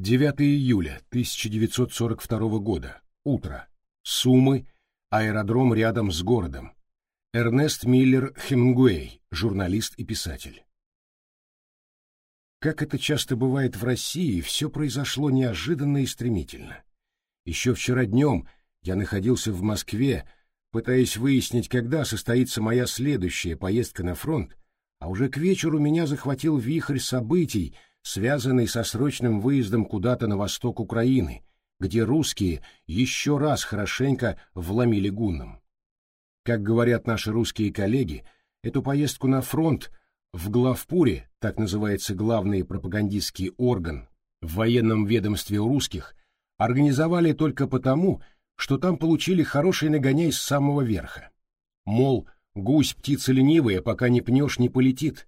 9 июля 1942 года. Утро. Сумы. Аэродром рядом с городом. Эрнест Миллер Хемингуэй, журналист и писатель. Как это часто бывает в России, все произошло неожиданно и стремительно. Еще вчера днем я находился в Москве, пытаясь выяснить, когда состоится моя следующая поездка на фронт, а уже к вечеру меня захватил вихрь событий, связанный со срочным выездом куда-то на восток Украины, где русские еще раз хорошенько вломили гуннам. Как говорят наши русские коллеги, эту поездку на фронт в главпуре, так называется главный пропагандистский орган в военном ведомстве у русских, организовали только потому, что там получили хороший нагоняй с самого верха. Мол, гусь птица ленивая, пока не пнешь, не полетит.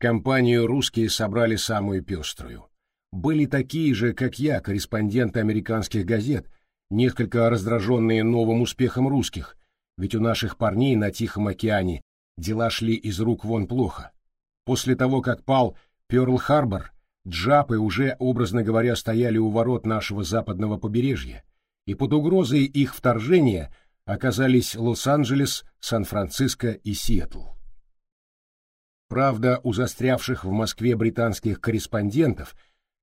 Компанию русские собрали самую пеструю. Были такие же, как я, корреспонденты американских газет, несколько раздраженные новым успехом русских, ведь у наших парней на Тихом океане дела шли из рук вон плохо. После того, как пал Пёрл-Харбор, джапы уже, образно говоря, стояли у ворот нашего западного побережья, и под угрозой их вторжения оказались Лос-Анджелес, Сан-Франциско и Сиэтл. Правда, у застрявших в Москве британских корреспондентов,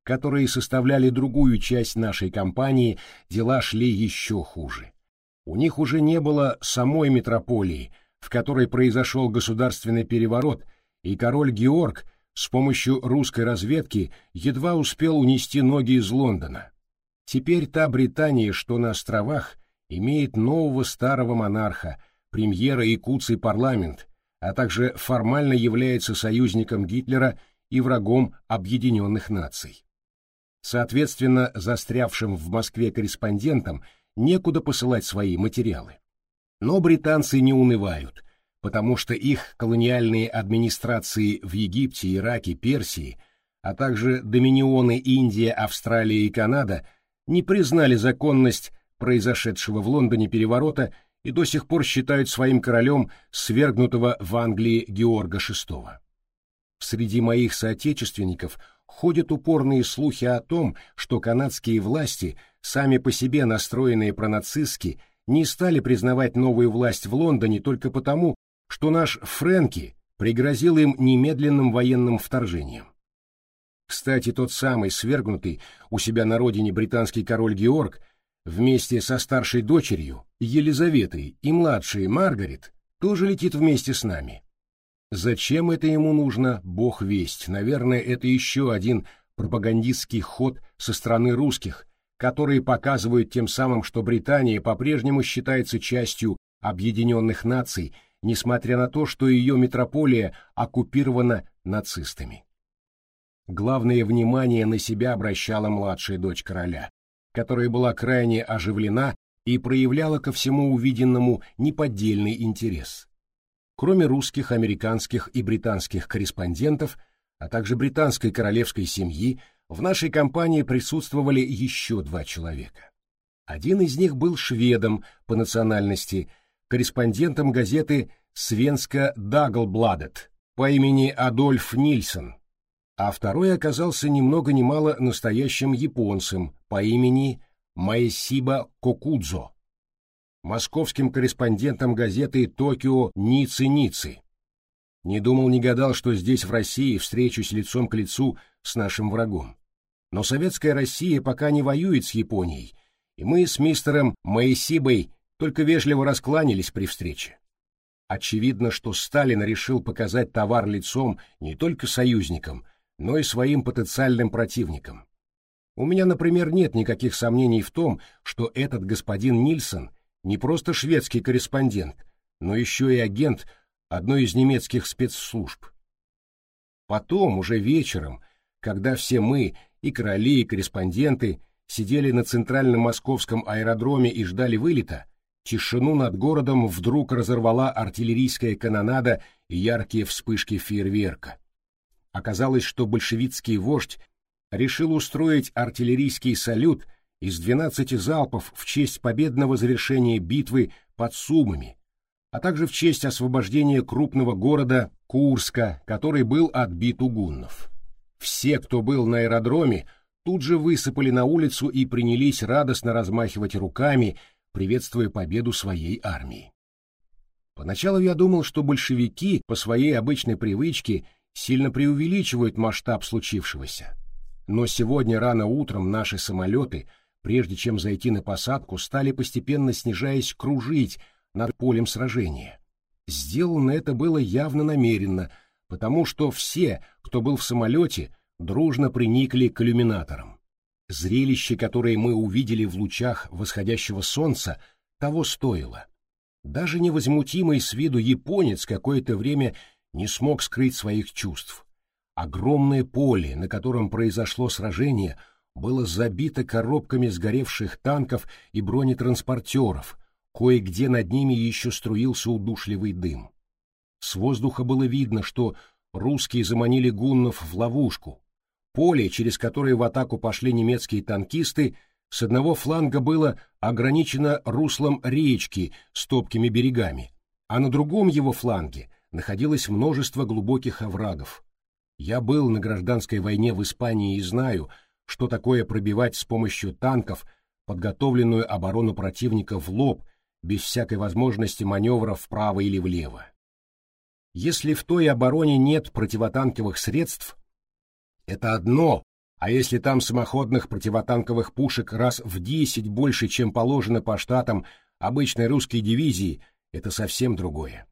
которые составляли другую часть нашей компании, дела шли еще хуже. У них уже не было самой метрополии, в которой произошел государственный переворот, и король Георг с помощью русской разведки едва успел унести ноги из Лондона. Теперь та Британия, что на островах, имеет нового старого монарха, премьера и куцый парламент, а также формально является союзником Гитлера и врагом объединенных наций. Соответственно, застрявшим в Москве корреспондентам некуда посылать свои материалы. Но британцы не унывают, потому что их колониальные администрации в Египте, Ираке, Персии, а также доминионы Индия, Австралия и Канада – не признали законность произошедшего в Лондоне переворота и до сих пор считают своим королем свергнутого в Англии Георга VI. Среди моих соотечественников ходят упорные слухи о том, что канадские власти, сами по себе настроенные пронацистски, не стали признавать новую власть в Лондоне только потому, что наш Фрэнки пригрозил им немедленным военным вторжением. Кстати, тот самый свергнутый у себя на родине британский король Георг вместе со старшей дочерью Елизаветой и младшей Маргарет тоже летит вместе с нами. Зачем это ему нужно, бог весть. Наверное, это еще один пропагандистский ход со стороны русских, которые показывают тем самым, что Британия по-прежнему считается частью объединенных наций, несмотря на то, что ее метрополия оккупирована нацистами. Главное внимание на себя обращала младшая дочь короля, которая была крайне оживлена и проявляла ко всему увиденному неподдельный интерес. Кроме русских, американских и британских корреспондентов, а также британской королевской семьи, в нашей компании присутствовали еще два человека. Один из них был шведом по национальности, корреспондентом газеты «Свенска Даглбладет» по имени Адольф Нильсон, а второй оказался ни много ни мало настоящим японцем по имени Маэсиба Кокудзо, московским корреспондентом газеты «Токио Ницы-Ницы». Не думал, не гадал, что здесь, в России, встречусь лицом к лицу с нашим врагом. Но советская Россия пока не воюет с Японией, и мы с мистером Маэсибой только вежливо раскланялись при встрече. Очевидно, что Сталин решил показать товар лицом не только союзникам, но и своим потенциальным противникам. У меня, например, нет никаких сомнений в том, что этот господин Нильсон не просто шведский корреспондент, но еще и агент одной из немецких спецслужб. Потом, уже вечером, когда все мы, и короли, и корреспонденты, сидели на центральном московском аэродроме и ждали вылета, тишину над городом вдруг разорвала артиллерийская канонада и яркие вспышки фейерверка. Оказалось, что большевистский вождь решил устроить артиллерийский салют из 12 залпов в честь победного завершения битвы под Сумами, а также в честь освобождения крупного города Курска, который был отбит у гуннов. Все, кто был на аэродроме, тут же высыпали на улицу и принялись радостно размахивать руками, приветствуя победу своей армии. Поначалу я думал, что большевики по своей обычной привычке сильно преувеличивают масштаб случившегося. Но сегодня рано утром наши самолеты, прежде чем зайти на посадку, стали постепенно снижаясь кружить над полем сражения. Сделано это было явно намеренно, потому что все, кто был в самолете, дружно приникли к иллюминаторам. Зрелище, которое мы увидели в лучах восходящего солнца, того стоило. Даже невозмутимый с виду японец какое-то время не смог скрыть своих чувств. Огромное поле, на котором произошло сражение, было забито коробками сгоревших танков и бронетранспортеров, кое-где над ними еще струился удушливый дым. С воздуха было видно, что русские заманили гуннов в ловушку. Поле, через которое в атаку пошли немецкие танкисты, с одного фланга было ограничено руслом речки с топкими берегами, а на другом его фланге находилось множество глубоких оврагов. Я был на гражданской войне в Испании и знаю, что такое пробивать с помощью танков подготовленную оборону противника в лоб без всякой возможности маневра вправо или влево. Если в той обороне нет противотанковых средств, это одно, а если там самоходных противотанковых пушек раз в десять больше, чем положено по штатам обычной русской дивизии, это совсем другое.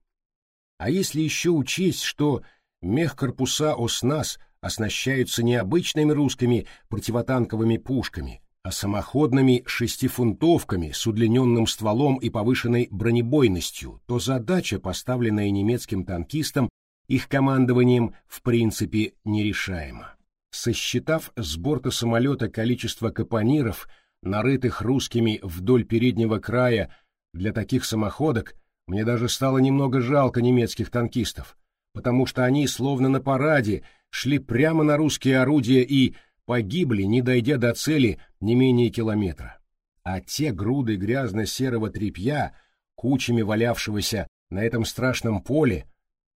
А если еще учесть, что мехкорпуса ОСНАС оснащаются не обычными русскими противотанковыми пушками, а самоходными шестифунтовками с удлиненным стволом и повышенной бронебойностью, то задача, поставленная немецким танкистам, их командованием в принципе нерешаема. Сосчитав с борта самолета количество капониров, нарытых русскими вдоль переднего края для таких самоходок, мне даже стало немного жалко немецких танкистов, потому что они, словно на параде, шли прямо на русские орудия и погибли, не дойдя до цели не менее километра. А те груды грязно-серого тряпья, кучами валявшегося на этом страшном поле,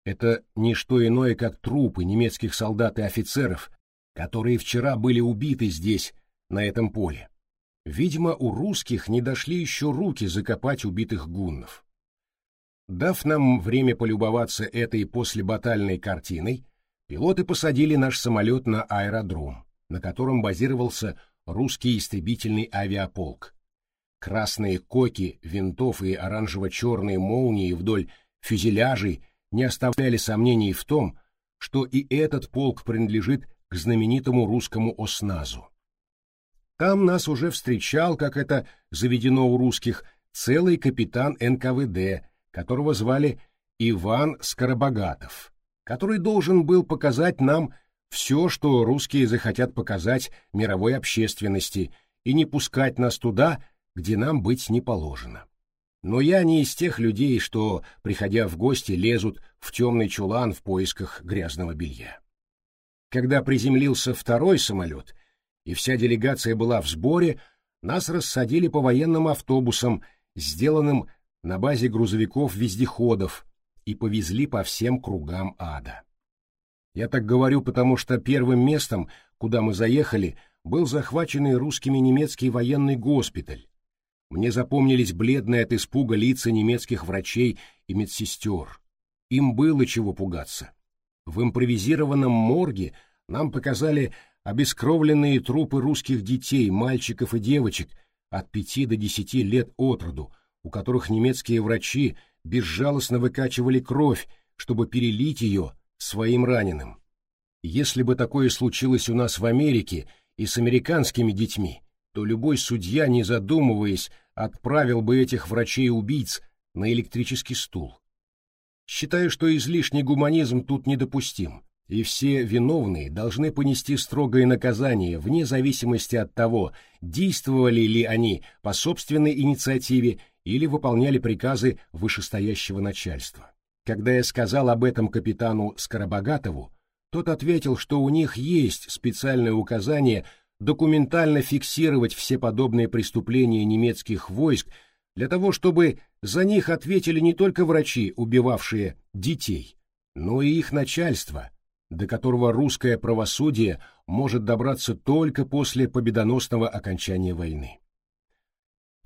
это не что иное, как трупы немецких солдат и офицеров, которые вчера были убиты здесь, на этом поле. Видимо, у русских не дошли еще руки закопать убитых гуннов. Дав нам время полюбоваться этой послебатальной картиной, пилоты посадили наш самолет на аэродром, на котором базировался русский истребительный авиаполк. Красные коки, винтов и оранжево-черные молнии вдоль фюзеляжей не оставляли сомнений в том, что и этот полк принадлежит к знаменитому русскому ОСНАЗу. Там нас уже встречал, как это заведено у русских, целый капитан НКВД которого звали Иван Скоробогатов, который должен был показать нам все, что русские захотят показать мировой общественности, и не пускать нас туда, где нам быть не положено. Но я не из тех людей, что, приходя в гости, лезут в темный чулан в поисках грязного белья. Когда приземлился второй самолет, и вся делегация была в сборе, нас рассадили по военным автобусам, сделанным на базе грузовиков-вездеходов и повезли по всем кругам ада. Я так говорю, потому что первым местом, куда мы заехали, был захваченный русскими немецкий военный госпиталь. Мне запомнились бледные от испуга лица немецких врачей и медсестер. Им было чего пугаться. В импровизированном морге нам показали обескровленные трупы русских детей, мальчиков и девочек от пяти до десяти лет от роду, у которых немецкие врачи безжалостно выкачивали кровь, чтобы перелить ее своим раненым. Если бы такое случилось у нас в Америке и с американскими детьми, то любой судья, не задумываясь, отправил бы этих врачей-убийц на электрический стул. Считаю, что излишний гуманизм тут недопустим, и все виновные должны понести строгое наказание вне зависимости от того, действовали ли они по собственной инициативе или выполняли приказы вышестоящего начальства. Когда я сказал об этом капитану Скоробогатову, тот ответил, что у них есть специальное указание документально фиксировать все подобные преступления немецких войск для того, чтобы за них ответили не только врачи, убивавшие детей, но и их начальство, до которого русское правосудие может добраться только после победоносного окончания войны.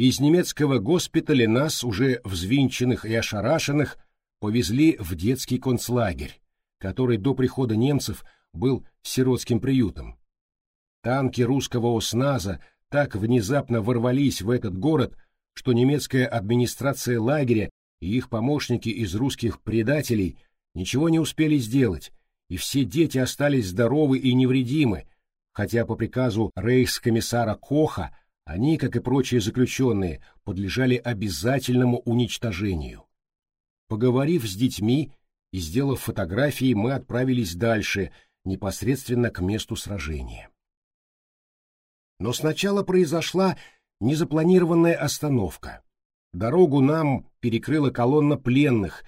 Из немецкого госпиталя нас, уже взвинченных и ошарашенных, повезли в детский концлагерь, который до прихода немцев был сиротским приютом. Танки русского ОСНАЗа так внезапно ворвались в этот город, что немецкая администрация лагеря и их помощники из русских предателей ничего не успели сделать, и все дети остались здоровы и невредимы, хотя по приказу рейхскомиссара Коха они, как и прочие заключенные, подлежали обязательному уничтожению. Поговорив с детьми и сделав фотографии, мы отправились дальше, непосредственно к месту сражения. Но сначала произошла незапланированная остановка. Дорогу нам перекрыла колонна пленных,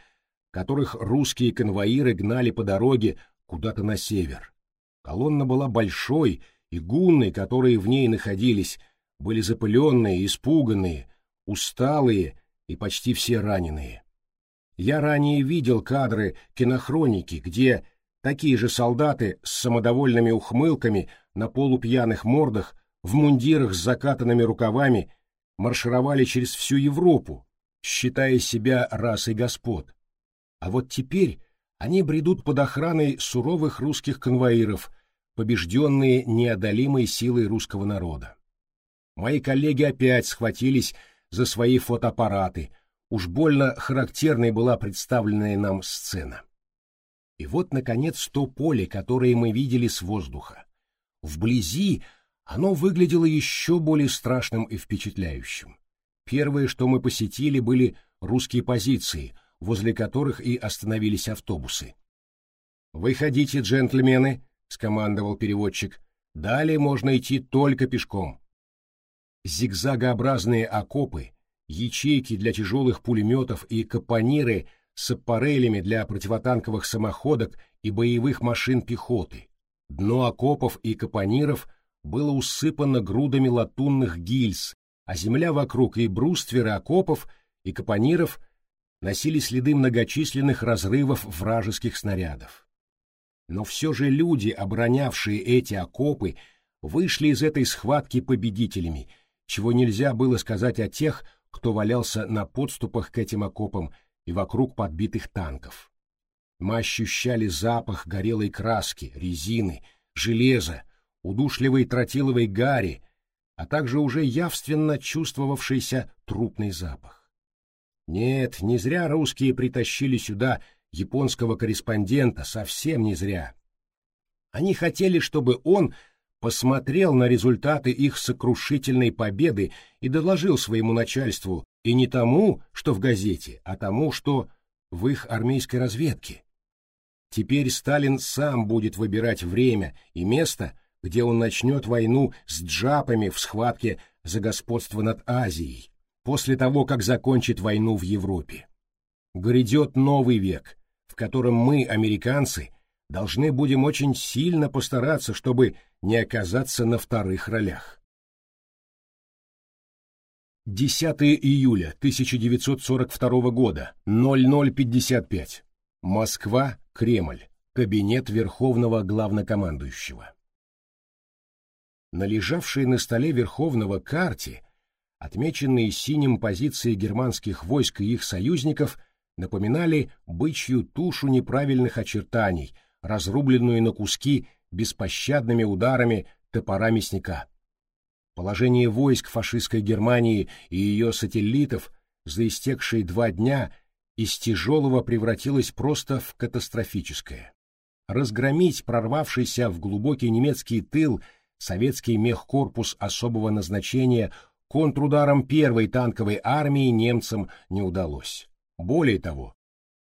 которых русские конвоиры гнали по дороге куда-то на север. Колонна была большой, и гунны, которые в ней находились, были запыленные, испуганные, усталые и почти все раненые. Я ранее видел кадры кинохроники, где такие же солдаты с самодовольными ухмылками на полупьяных мордах, в мундирах с закатанными рукавами, маршировали через всю Европу, считая себя расой господ. А вот теперь они бредут под охраной суровых русских конвоиров, побежденные неодолимой силой русского народа. Мои коллеги опять схватились за свои фотоаппараты, уж больно характерной была представленная нам сцена. И вот, наконец, то поле, которое мы видели с воздуха. Вблизи оно выглядело еще более страшным и впечатляющим. Первое, что мы посетили, были русские позиции, возле которых и остановились автобусы. «Выходите, джентльмены», — скомандовал переводчик. «Далее можно идти только пешком». Зигзагообразные окопы, ячейки для тяжелых пулеметов и капониры с аппарелями для противотанковых самоходок и боевых машин пехоты. Дно окопов и капониров было усыпано грудами латунных гильз, а земля вокруг и брустверы окопов и капониров носили следы многочисленных разрывов вражеских снарядов. Но все же люди, оборонявшие эти окопы, вышли из этой схватки победителями, чего нельзя было сказать о тех, кто валялся на подступах к этим окопам и вокруг подбитых танков. Мы ощущали запах горелой краски, резины, железа, удушливой тротиловой гари, а также уже явственно чувствовавшийся трупный запах. Нет, не зря русские притащили сюда японского корреспондента, совсем не зря. Они хотели, чтобы он посмотрел на результаты их сокрушительной победы и доложил своему начальству и не тому, что в газете, а тому, что в их армейской разведке. Теперь Сталин сам будет выбирать время и место, где он начнет войну с джапами в схватке за господство над Азией, после того, как закончит войну в Европе. Грядет новый век, в котором мы, американцы, должны будем очень сильно постараться, чтобы не оказаться на вторых ролях. 10 июля 1942 года, 0055. Москва, Кремль. Кабинет Верховного Главнокомандующего. На лежавшей на столе Верховного карте, отмеченные синим позиции германских войск и их союзников, напоминали бычью тушу неправильных очертаний, разрубленную на куски беспощадными ударами топора мясника. Положение войск фашистской Германии и ее сателлитов за истекшие два дня из тяжелого превратилось просто в катастрофическое. Разгромить прорвавшийся в глубокий немецкий тыл – советский мехкорпус особого назначения контрударом первой танковой армии немцам не удалось. Более того,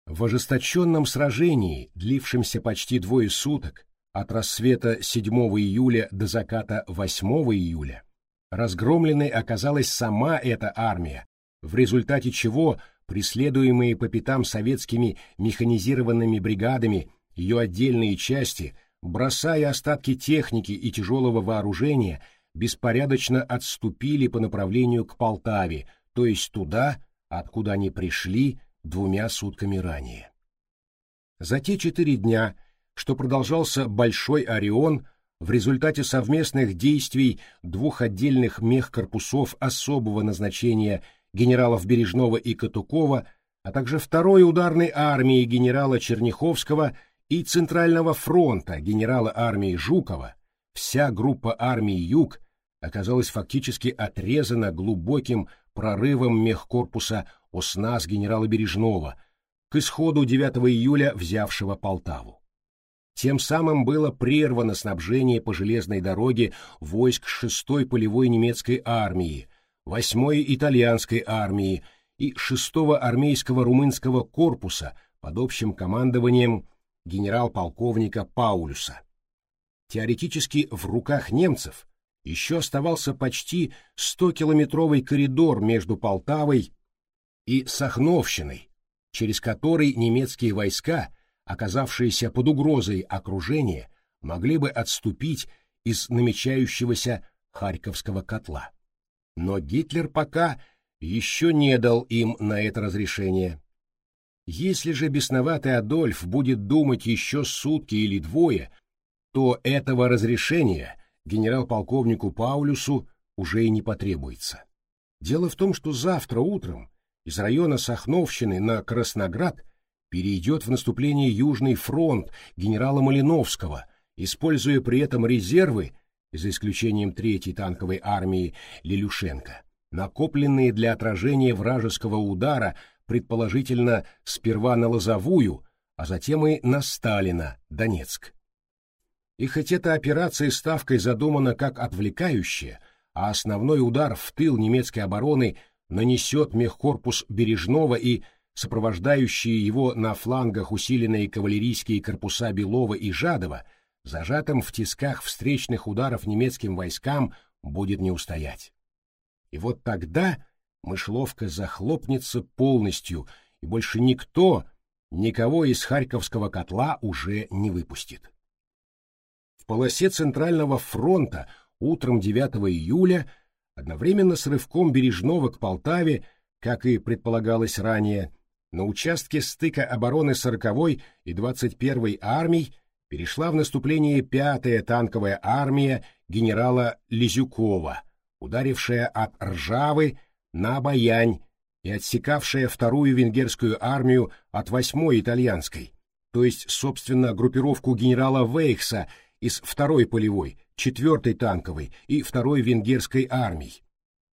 в ожесточенном сражении, длившемся почти двое суток, от рассвета 7 июля до заката 8 июля, разгромленной оказалась сама эта армия, в результате чего преследуемые по пятам советскими механизированными бригадами ее отдельные части – бросая остатки техники и тяжелого вооружения, беспорядочно отступили по направлению к Полтаве, то есть туда, откуда они пришли двумя сутками ранее. За те четыре дня, что продолжался Большой Орион в результате совместных действий двух отдельных мехкорпусов особого назначения генералов Бережного и Катукова, а также второй ударной армии генерала Черняховского и Центрального фронта генерала армии Жукова, вся группа армии Юг оказалась фактически отрезана глубоким прорывом мехкорпуса ОСНАС генерала Бережного к исходу 9 июля взявшего Полтаву. Тем самым было прервано снабжение по железной дороге войск 6-й полевой немецкой армии, 8-й итальянской армии и 6-го армейского румынского корпуса под общим командованием генерал-полковника Паулюса. Теоретически в руках немцев еще оставался почти 100-километровый коридор между Полтавой и Сахновщиной, через который немецкие войска, оказавшиеся под угрозой окружения, могли бы отступить из намечающегося Харьковского котла. Но Гитлер пока еще не дал им на это разрешение. Если же бесноватый Адольф будет думать еще сутки или двое, то этого разрешения генерал-полковнику Паулюсу уже и не потребуется. Дело в том, что завтра утром из района Сахновщины на Красноград перейдет в наступление Южный фронт генерала Малиновского, используя при этом резервы, за исключением Третьей танковой армии Лилюшенко, накопленные для отражения вражеского удара предположительно сперва на Лозовую, а затем и на Сталина, Донецк. И хоть эта операция ставкой задумана как отвлекающая, а основной удар в тыл немецкой обороны нанесет мехкорпус Бережного и сопровождающие его на флангах усиленные кавалерийские корпуса Белова и Жадова, зажатым в тисках встречных ударов немецким войскам будет не устоять. И вот тогда мышеловка захлопнется полностью, и больше никто никого из Харьковского котла уже не выпустит. В полосе Центрального фронта утром 9 июля одновременно с рывком Бережного к Полтаве, как и предполагалось ранее, на участке стыка обороны 40-й и 21-й армий перешла в наступление 5-я танковая армия генерала Лизюкова, ударившая от Ржавы на Баянь и отсекавшая вторую венгерскую армию от восьмой итальянской, то есть, собственно, группировку генерала Вейхса из второй полевой, четвертой танковой и второй венгерской армий,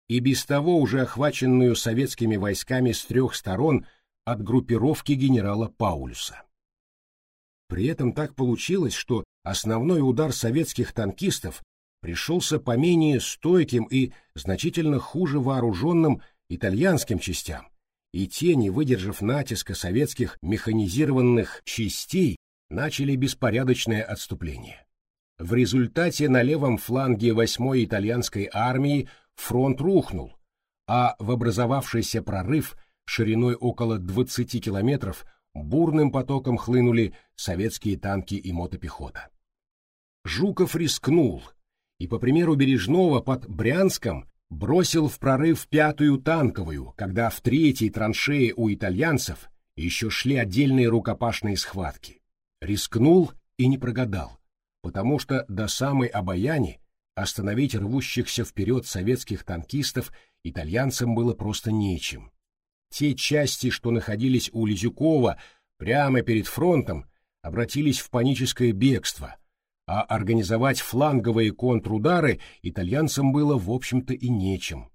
и без того уже охваченную советскими войсками с трех сторон от группировки генерала Паулюса. При этом так получилось, что основной удар советских танкистов пришелся по менее стойким и значительно хуже вооруженным итальянским частям, и те, не выдержав натиска советских механизированных частей, начали беспорядочное отступление. В результате на левом фланге 8-й итальянской армии фронт рухнул, а в образовавшийся прорыв шириной около 20 километров бурным потоком хлынули советские танки и мотопехота. Жуков рискнул и, по примеру Бережного, под Брянском бросил в прорыв пятую танковую, когда в третьей траншее у итальянцев еще шли отдельные рукопашные схватки. Рискнул и не прогадал, потому что до самой Обаяни остановить рвущихся вперед советских танкистов итальянцам было просто нечем. Те части, что находились у Лизюкова прямо перед фронтом, обратились в паническое бегство – а организовать фланговые контрудары итальянцам было, в общем-то, и нечем.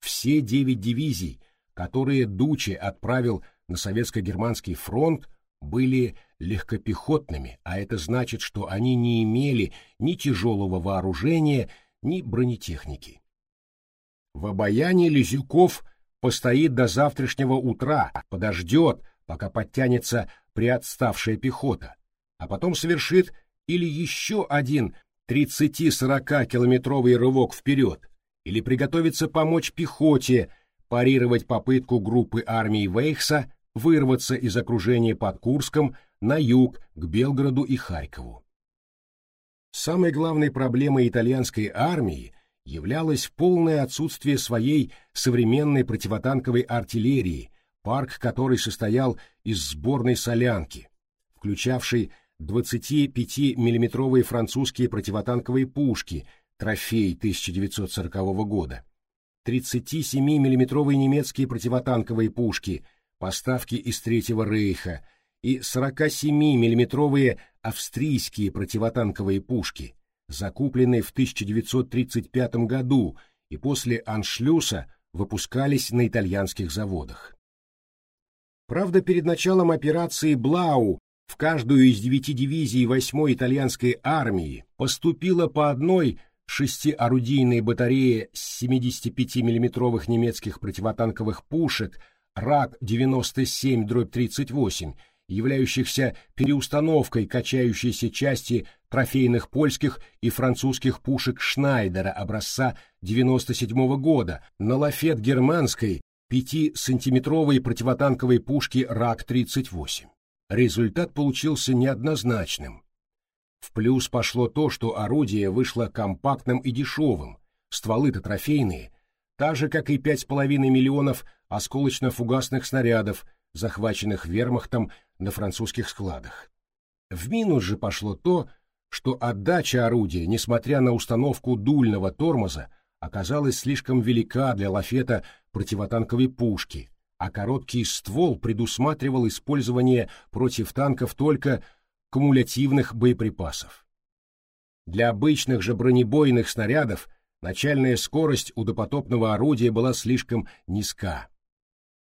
Все девять дивизий, которые Дучи отправил на советско-германский фронт, были легкопехотными, а это значит, что они не имели ни тяжелого вооружения, ни бронетехники. В обаянии Лизюков постоит до завтрашнего утра, подождет, пока подтянется приотставшая пехота, а потом совершит или еще один 30-40 километровый рывок вперед, или приготовиться помочь пехоте парировать попытку группы армий Вейхса вырваться из окружения под Курском на юг к Белгороду и Харькову. Самой главной проблемой итальянской армии являлось полное отсутствие своей современной противотанковой артиллерии, парк которой состоял из сборной солянки, включавшей 25 миллиметровые французские противотанковые пушки, трофей 1940 года, 37 миллиметровые немецкие противотанковые пушки, поставки из Третьего Рейха, и 47 миллиметровые австрийские противотанковые пушки, закупленные в 1935 году и после аншлюса выпускались на итальянских заводах. Правда, перед началом операции «Блау» в каждую из девяти дивизий 8-й итальянской армии поступило по одной шестиорудийной батарее 75 миллиметровых немецких противотанковых пушек РАК-97-38 являющихся переустановкой качающейся части трофейных польских и французских пушек Шнайдера образца 97 года на лафет германской 5-сантиметровой противотанковой пушки РАК-38. Результат получился неоднозначным. В плюс пошло то, что орудие вышло компактным и дешевым, стволы-то трофейные, так же, как и 5,5 миллионов осколочно-фугасных снарядов, захваченных вермахтом на французских складах. В минус же пошло то, что отдача орудия, несмотря на установку дульного тормоза, оказалась слишком велика для лафета противотанковой пушки, а короткий ствол предусматривал использование против танков только кумулятивных боеприпасов. Для обычных же бронебойных снарядов начальная скорость у допотопного орудия была слишком низка,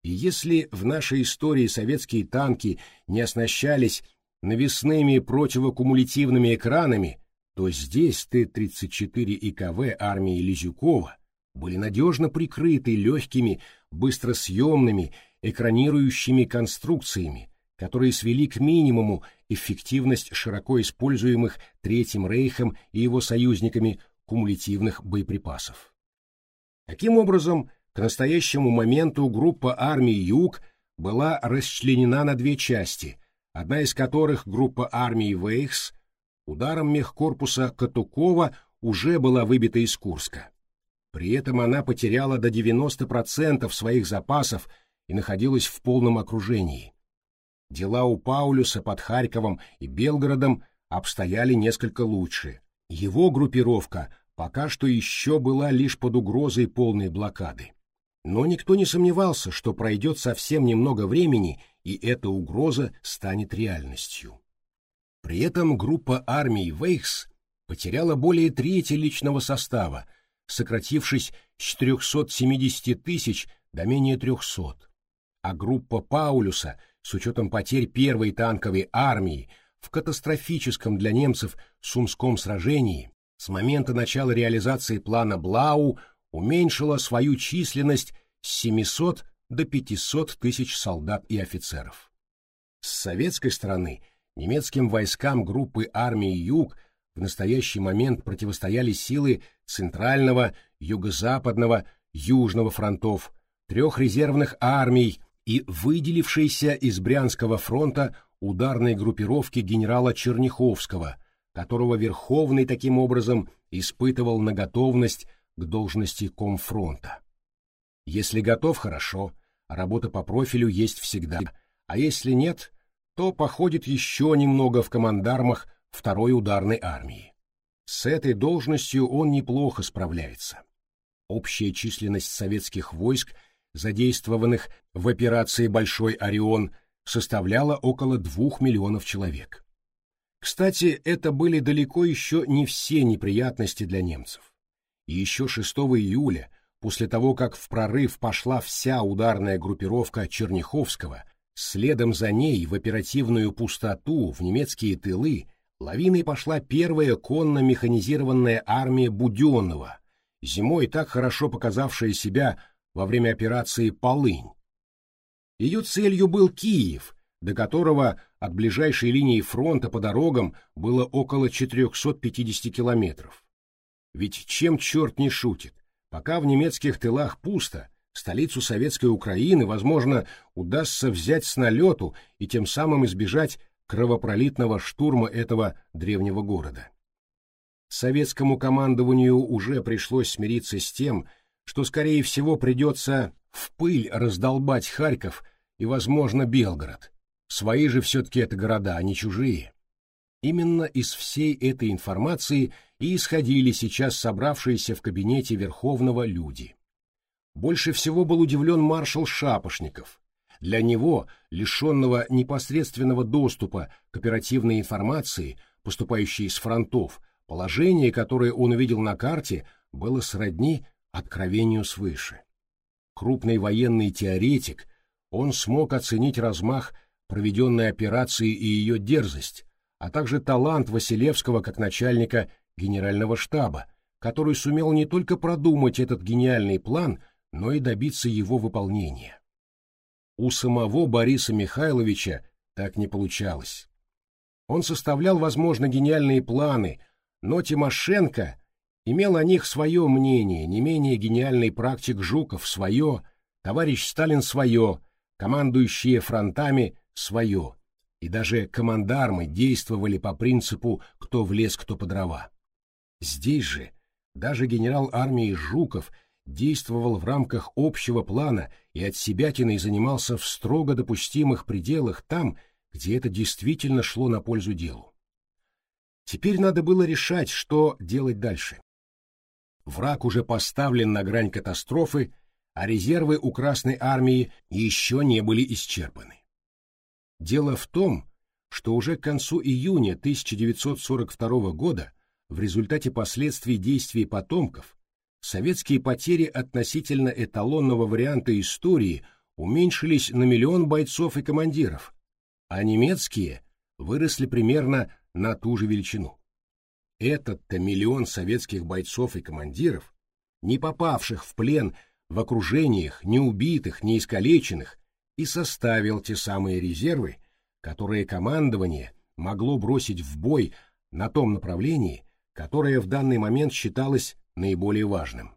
и если в нашей истории советские танки не оснащались навесными противокумулятивными экранами, то здесь Т-34 и КВ армии Лизюкова были надежно прикрыты легкими, быстросъемными, экранирующими конструкциями, которые свели к минимуму эффективность широко используемых Третьим Рейхом и его союзниками кумулятивных боеприпасов. Таким образом, к настоящему моменту группа армий «Юг» была расчленена на две части, одна из которых, группа армий «Вейхс», ударом мехкорпуса Катукова уже была выбита из Курска. При этом она потеряла до 90% своих запасов и находилась в полном окружении. Дела у Паулюса под Харьковом и Белгородом обстояли несколько лучше. Его группировка пока что еще была лишь под угрозой полной блокады. Но никто не сомневался, что пройдет совсем немного времени, и эта угроза станет реальностью. При этом группа армий Вейхс потеряла более трети личного состава, сократившись с 470 тысяч до менее 300, а группа Паулюса, с учетом потерь первой танковой армии, в катастрофическом для немцев Сумском сражении, с момента начала реализации плана Блау уменьшила свою численность с 700 до 500 тысяч солдат и офицеров. С советской стороны немецким войскам группы армии «Юг» в настоящий момент противостояли силы Центрального, Юго-Западного, Южного фронтов, трех резервных армий и выделившейся из Брянского фронта ударной группировки генерала Черняховского, которого Верховный таким образом испытывал на готовность к должности комфронта. Если готов, хорошо, работа по профилю есть всегда, а если нет, то походит еще немного в командармах второй ударной армии. С этой должностью он неплохо справляется. Общая численность советских войск, задействованных в операции «Большой Орион», составляла около двух миллионов человек. Кстати, это были далеко еще не все неприятности для немцев еще 6 июля, после того, как в прорыв пошла вся ударная группировка Черняховского, следом за ней в оперативную пустоту в немецкие тылы лавиной пошла первая конно-механизированная армия Буденного, зимой так хорошо показавшая себя во время операции «Полынь». Ее целью был Киев, до которого от ближайшей линии фронта по дорогам было около 450 километров. Ведь чем черт не шутит? Пока в немецких тылах пусто, столицу советской Украины, возможно, удастся взять с налету и тем самым избежать кровопролитного штурма этого древнего города. Советскому командованию уже пришлось смириться с тем, что, скорее всего, придется в пыль раздолбать Харьков и, возможно, Белгород. Свои же все-таки это города, а не чужие. Именно из всей этой информации и исходили сейчас собравшиеся в кабинете Верховного люди. Больше всего был удивлен маршал Шапошников. Для него, лишенного непосредственного доступа к оперативной информации, поступающей с фронтов, положение, которое он увидел на карте, было сродни откровению свыше. Крупный военный теоретик, он смог оценить размах проведенной операции и ее дерзость, а также талант Василевского как начальника генерального штаба, который сумел не только продумать этот гениальный план, но и добиться его выполнения. У самого Бориса Михайловича так не получалось. Он составлял, возможно, гениальные планы, но Тимошенко имел о них свое мнение, не менее гениальный практик Жуков свое, товарищ Сталин свое, командующие фронтами свое, и даже командармы действовали по принципу «кто в лес, кто по дрова». Здесь же даже генерал армии Жуков действовал в рамках общего плана и от себятиной занимался в строго допустимых пределах там, где это действительно шло на пользу делу. Теперь надо было решать, что делать дальше. Враг уже поставлен на грань катастрофы, а резервы у Красной армии еще не были исчерпаны. Дело в том, что уже к концу июня 1942 года в результате последствий действий потомков советские потери относительно эталонного варианта истории уменьшились на миллион бойцов и командиров, а немецкие выросли примерно на ту же величину. Этот-то миллион советских бойцов и командиров, не попавших в плен в окружениях, не убитых, не искалеченных, и составил те самые резервы, которые командование могло бросить в бой на том направлении, которое в данный момент считалось наиболее важным.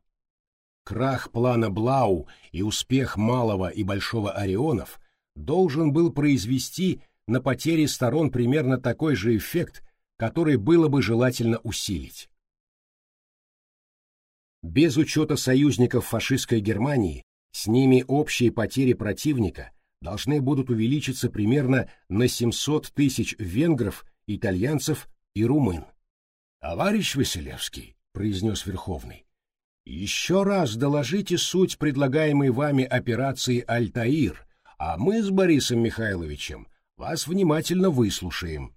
Крах плана Блау и успех Малого и Большого Орионов должен был произвести на потери сторон примерно такой же эффект, который было бы желательно усилить. Без учета союзников фашистской Германии, с ними общие потери противника должны будут увеличиться примерно на 700 тысяч венгров, итальянцев и румын. «Товарищ Василевский», — произнес Верховный, — «еще раз доложите суть предлагаемой вами операции «Альтаир», а мы с Борисом Михайловичем вас внимательно выслушаем».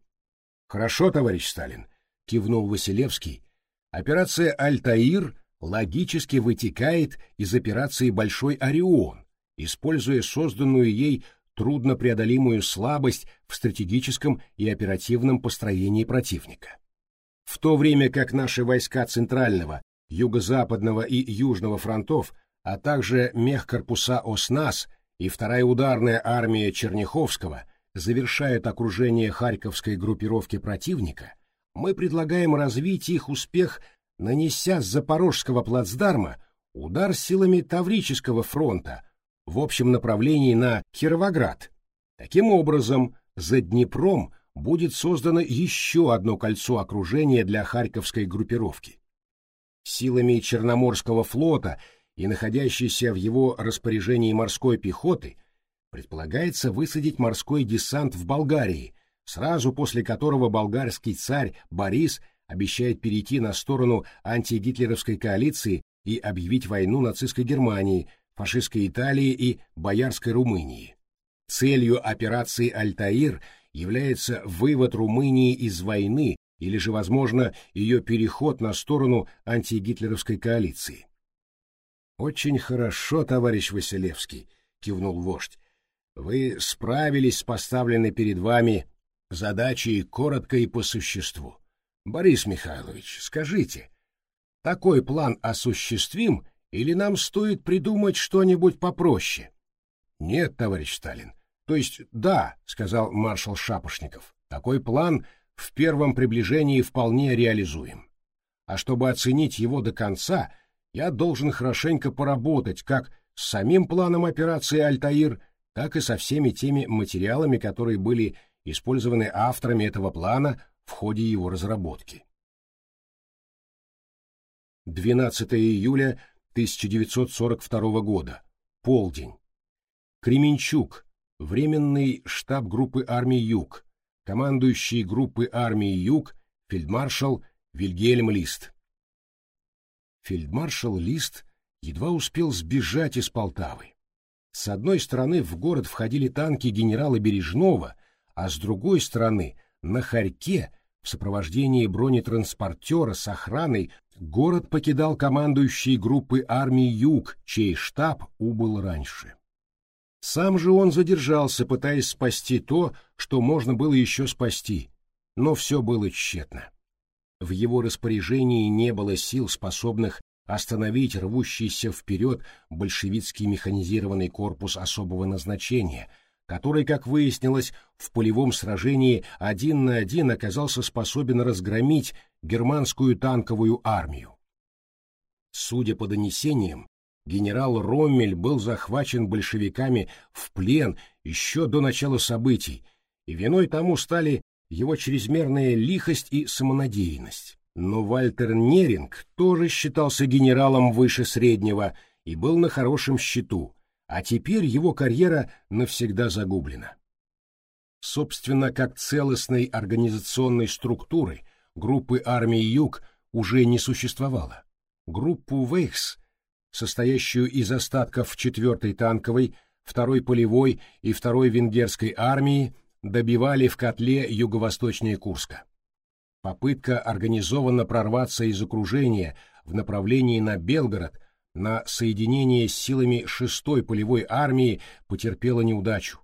«Хорошо, товарищ Сталин», — кивнул Василевский. «Операция «Альтаир» логически вытекает из операции «Большой Орион», используя созданную ей труднопреодолимую слабость в стратегическом и оперативном построении противника. В то время как наши войска Центрального, Юго-Западного и Южного фронтов, а также мехкорпуса ОСНАС и вторая ударная армия Черняховского завершают окружение Харьковской группировки противника, мы предлагаем развить их успех, нанеся с Запорожского плацдарма удар силами Таврического фронта в общем направлении на Кировоград. Таким образом, за Днепром – будет создано еще одно кольцо окружения для Харьковской группировки. Силами Черноморского флота и находящейся в его распоряжении морской пехоты предполагается высадить морской десант в Болгарии, сразу после которого болгарский царь Борис обещает перейти на сторону антигитлеровской коалиции и объявить войну нацистской Германии, фашистской Италии и боярской Румынии. Целью операции «Альтаир» является вывод Румынии из войны или же, возможно, ее переход на сторону антигитлеровской коалиции. «Очень хорошо, товарищ Василевский», — кивнул вождь. «Вы справились с поставленной перед вами задачей коротко и по существу. Борис Михайлович, скажите, такой план осуществим или нам стоит придумать что-нибудь попроще?» «Нет, товарищ Сталин, то есть, да, сказал маршал Шапошников, такой план в первом приближении вполне реализуем. А чтобы оценить его до конца, я должен хорошенько поработать как с самим планом операции «Альтаир», так и со всеми теми материалами, которые были использованы авторами этого плана в ходе его разработки. 12 июля 1942 года. Полдень. Кременчук, Временный штаб группы армий Юг, командующий группы армии Юг, фельдмаршал Вильгельм Лист. Фельдмаршал Лист едва успел сбежать из Полтавы. С одной стороны в город входили танки генерала Бережного, а с другой стороны на Харьке в сопровождении бронетранспортера с охраной город покидал командующий группы армии Юг, чей штаб убыл раньше. Сам же он задержался, пытаясь спасти то, что можно было еще спасти, но все было тщетно. В его распоряжении не было сил, способных остановить рвущийся вперед большевистский механизированный корпус особого назначения, который, как выяснилось, в полевом сражении один на один оказался способен разгромить германскую танковую армию. Судя по донесениям, генерал Роммель был захвачен большевиками в плен еще до начала событий, и виной тому стали его чрезмерная лихость и самонадеянность. Но Вальтер Неринг тоже считался генералом выше среднего и был на хорошем счету, а теперь его карьера навсегда загублена. Собственно, как целостной организационной структуры группы армии Юг уже не существовало. Группу Вейхс состоящую из остатков 4-й танковой, 2-й полевой и 2-й венгерской армии, добивали в котле юго-восточнее Курска. Попытка организованно прорваться из окружения в направлении на Белгород на соединение с силами 6-й полевой армии потерпела неудачу.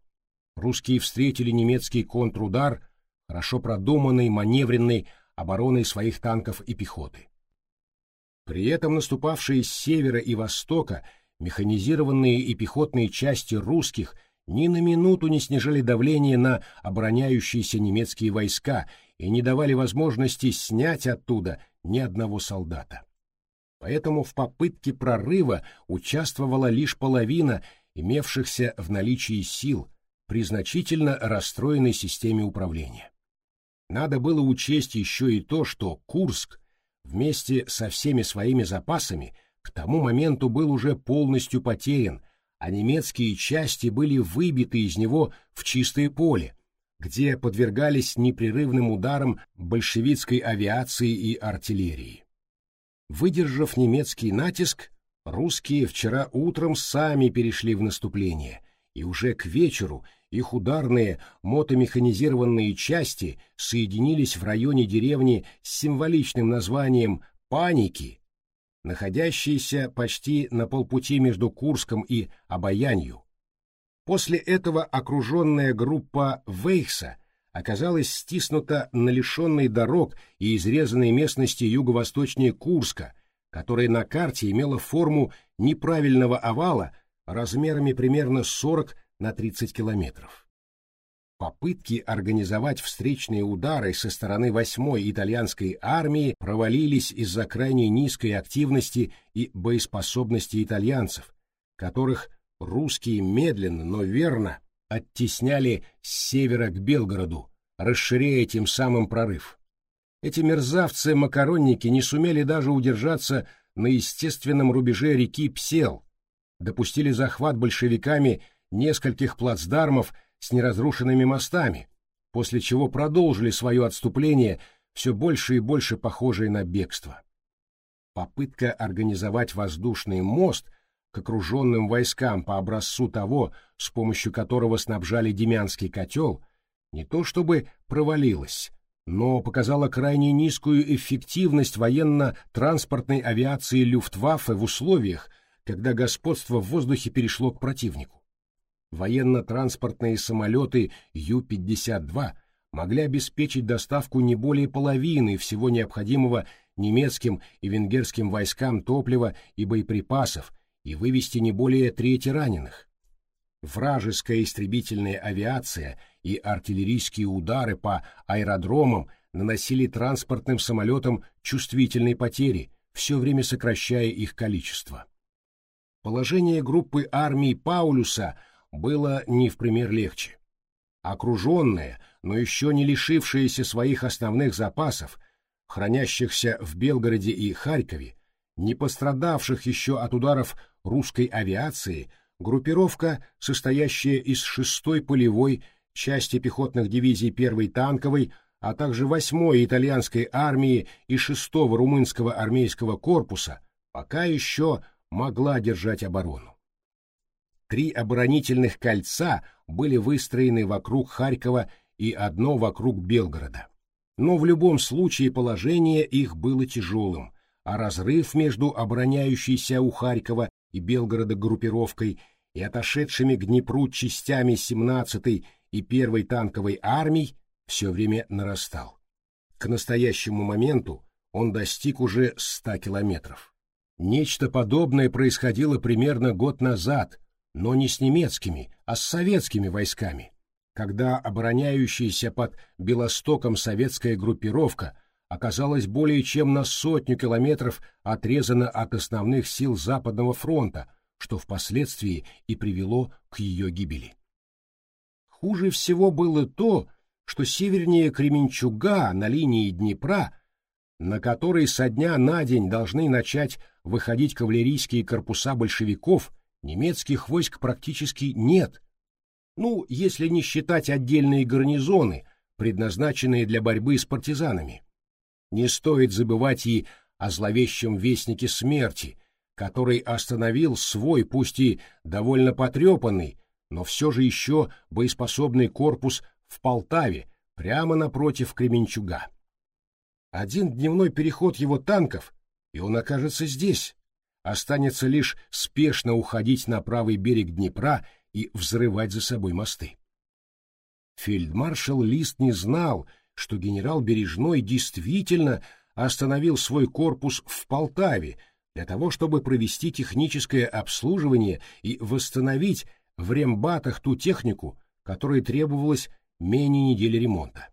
Русские встретили немецкий контрудар хорошо продуманной маневренной обороной своих танков и пехоты. При этом наступавшие с севера и востока механизированные и пехотные части русских ни на минуту не снижали давление на обороняющиеся немецкие войска и не давали возможности снять оттуда ни одного солдата. Поэтому в попытке прорыва участвовала лишь половина имевшихся в наличии сил при значительно расстроенной системе управления. Надо было учесть еще и то, что Курск вместе со всеми своими запасами к тому моменту был уже полностью потерян, а немецкие части были выбиты из него в чистое поле, где подвергались непрерывным ударам большевистской авиации и артиллерии. Выдержав немецкий натиск, русские вчера утром сами перешли в наступление, и уже к вечеру их ударные мотомеханизированные части соединились в районе деревни с символичным названием «Паники», находящейся почти на полпути между Курском и Обаянью. После этого окруженная группа Вейхса оказалась стиснута на лишенной дорог и изрезанной местности юго-восточнее Курска, которая на карте имела форму неправильного овала размерами примерно 40 на 30 километров. Попытки организовать встречные удары со стороны 8-й итальянской армии провалились из-за крайне низкой активности и боеспособности итальянцев, которых русские медленно, но верно оттесняли с севера к Белгороду, расширяя тем самым прорыв. Эти мерзавцы-макаронники не сумели даже удержаться на естественном рубеже реки Псел, допустили захват большевиками нескольких плацдармов с неразрушенными мостами, после чего продолжили свое отступление, все больше и больше похожее на бегство. Попытка организовать воздушный мост к окруженным войскам по образцу того, с помощью которого снабжали Демянский котел, не то чтобы провалилась, но показала крайне низкую эффективность военно-транспортной авиации Люфтваффе в условиях, когда господство в воздухе перешло к противнику. Военно-транспортные самолеты Ю-52 могли обеспечить доставку не более половины всего необходимого немецким и венгерским войскам топлива и боеприпасов и вывести не более трети раненых. Вражеская истребительная авиация и артиллерийские удары по аэродромам наносили транспортным самолетам чувствительные потери, все время сокращая их количество. Положение группы армий Паулюса – было не в пример легче. Окруженная, но еще не лишившаяся своих основных запасов, хранящихся в Белгороде и Харькове, не пострадавших еще от ударов русской авиации, группировка, состоящая из 6-й полевой, части пехотных дивизий 1-й танковой, а также 8-й итальянской армии и 6-го румынского армейского корпуса пока еще могла держать оборону. Три оборонительных кольца были выстроены вокруг Харькова и одно вокруг Белгорода. Но в любом случае положение их было тяжелым, а разрыв между обороняющейся у Харькова и Белгорода группировкой и отошедшими к Днепру частями 17-й и 1-й танковой армий все время нарастал. К настоящему моменту он достиг уже 100 километров. Нечто подобное происходило примерно год назад, но не с немецкими, а с советскими войсками, когда обороняющаяся под Белостоком советская группировка оказалась более чем на сотню километров отрезана от основных сил Западного фронта, что впоследствии и привело к ее гибели. Хуже всего было то, что севернее Кременчуга на линии Днепра, на которой со дня на день должны начать выходить кавалерийские корпуса большевиков, немецких войск практически нет. Ну, если не считать отдельные гарнизоны, предназначенные для борьбы с партизанами. Не стоит забывать и о зловещем вестнике смерти, который остановил свой, пусть и довольно потрепанный, но все же еще боеспособный корпус в Полтаве, прямо напротив Кременчуга. Один дневной переход его танков, и он окажется здесь. Останется лишь спешно уходить на правый берег Днепра и взрывать за собой мосты. Фельдмаршал Лист не знал, что генерал Бережной действительно остановил свой корпус в Полтаве для того, чтобы провести техническое обслуживание и восстановить в рембатах ту технику, которой требовалось менее недели ремонта.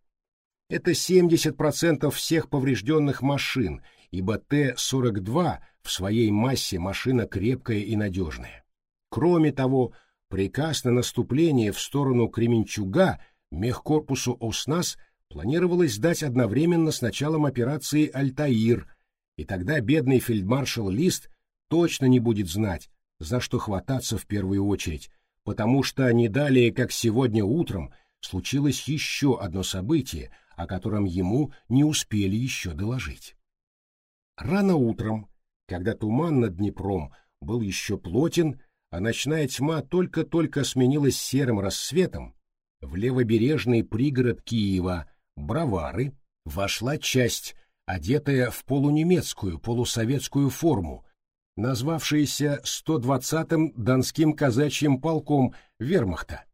Это 70% всех поврежденных машин, ибо Т-42 в своей массе машина крепкая и надежная. Кроме того, приказ на наступление в сторону Кременчуга мехкорпусу ОСНАС планировалось дать одновременно с началом операции «Альтаир», и тогда бедный фельдмаршал Лист точно не будет знать, за что хвататься в первую очередь, потому что не далее, как сегодня утром, случилось еще одно событие, о котором ему не успели еще доложить. Рано утром, когда туман над Днепром был еще плотен, а ночная тьма только-только сменилась серым рассветом, в левобережный пригород Киева Бровары вошла часть, одетая в полунемецкую, полусоветскую форму, назвавшаяся 120-м Донским казачьим полком вермахта.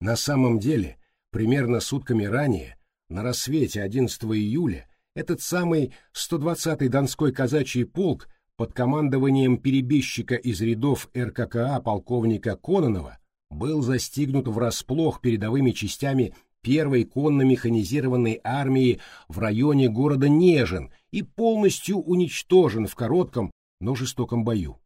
На самом деле, примерно сутками ранее, на рассвете 11 июля, этот самый 120-й Донской казачий полк под командованием перебежчика из рядов РККА полковника Кононова был застигнут врасплох передовыми частями первой конно-механизированной армии в районе города Нежин и полностью уничтожен в коротком, но жестоком бою.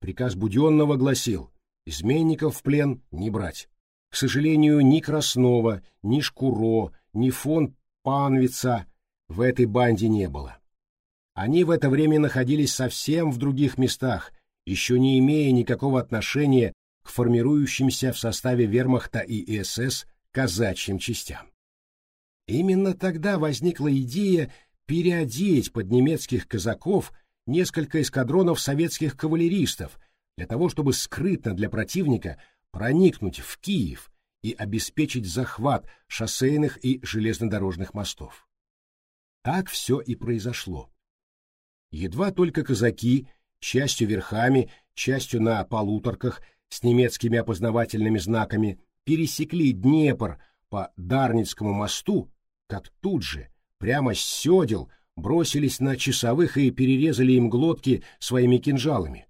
Приказ Буденного гласил «изменников в плен не брать». К сожалению, ни Краснова, ни Шкуро, ни фон Панвица в этой банде не было. Они в это время находились совсем в других местах, еще не имея никакого отношения к формирующимся в составе вермахта и СС казачьим частям. Именно тогда возникла идея переодеть под немецких казаков несколько эскадронов советских кавалеристов для того, чтобы скрытно для противника проникнуть в Киев и обеспечить захват шоссейных и железнодорожных мостов. Так все и произошло. Едва только казаки, частью верхами, частью на полуторках с немецкими опознавательными знаками, пересекли Днепр по Дарницкому мосту, как тут же, прямо с седел, бросились на часовых и перерезали им глотки своими кинжалами.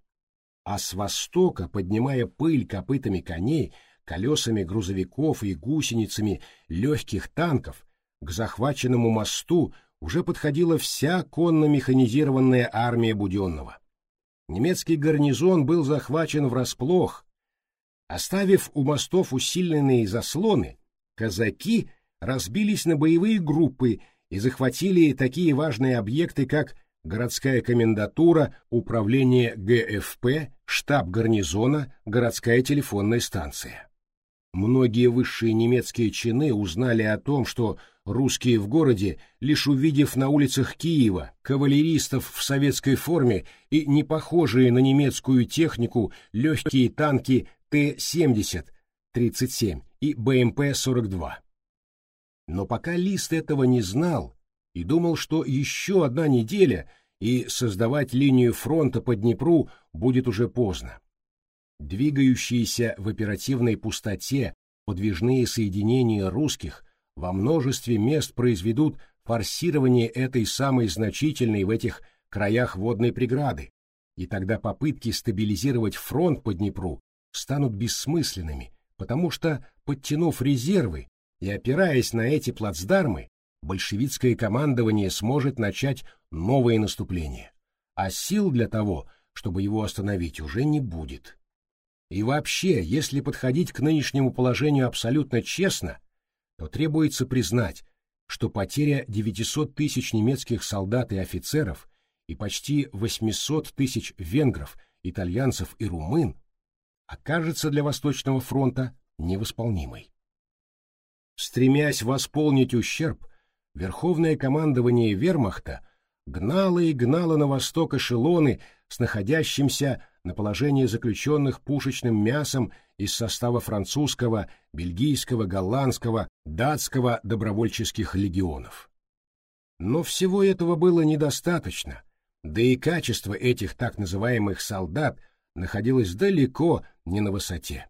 А с востока, поднимая пыль копытами коней, колесами грузовиков и гусеницами легких танков, к захваченному мосту уже подходила вся конно-механизированная армия Буденного. Немецкий гарнизон был захвачен врасплох, Оставив у мостов усиленные заслоны, казаки разбились на боевые группы и захватили такие важные объекты, как городская комендатура, управление ГФП, штаб гарнизона, городская телефонная станция. Многие высшие немецкие чины узнали о том, что русские в городе, лишь увидев на улицах Киева кавалеристов в советской форме и не похожие на немецкую технику легкие танки Т-70, 37 и БМП-42. Но пока Лист этого не знал и думал, что еще одна неделя и создавать линию фронта по Днепру будет уже поздно. Двигающиеся в оперативной пустоте подвижные соединения русских во множестве мест произведут форсирование этой самой значительной в этих краях водной преграды, и тогда попытки стабилизировать фронт по Днепру станут бессмысленными, потому что, подтянув резервы и опираясь на эти плацдармы, большевистское командование сможет начать новое наступление, а сил для того, чтобы его остановить, уже не будет. И вообще, если подходить к нынешнему положению абсолютно честно, то требуется признать, что потеря 900 тысяч немецких солдат и офицеров и почти 800 тысяч венгров, итальянцев и румын окажется для Восточного фронта невосполнимой. Стремясь восполнить ущерб, Верховное командование вермахта гнало и гнало на восток эшелоны с находящимся на положении заключенных пушечным мясом из состава французского, бельгийского, голландского, датского добровольческих легионов. Но всего этого было недостаточно, да и качество этих так называемых солдат находилось далеко не на высоте.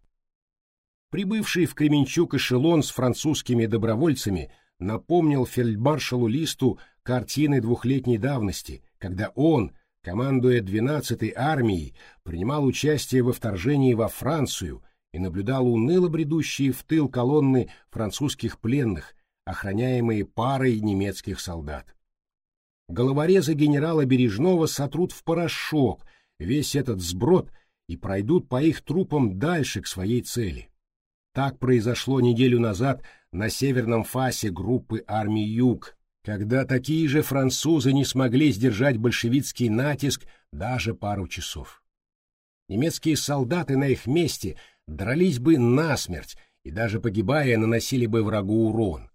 Прибывший в Кременчук эшелон с французскими добровольцами напомнил фельдмаршалу Листу картины двухлетней давности, когда он, командуя 12-й армией, принимал участие во вторжении во Францию и наблюдал уныло бредущие в тыл колонны французских пленных, охраняемые парой немецких солдат. Головорезы генерала Бережного сотрут в порошок весь этот сброд и пройдут по их трупам дальше к своей цели. Так произошло неделю назад на северном фасе группы армии Юг, когда такие же французы не смогли сдержать большевистский натиск даже пару часов. Немецкие солдаты на их месте дрались бы насмерть и даже погибая наносили бы врагу урон.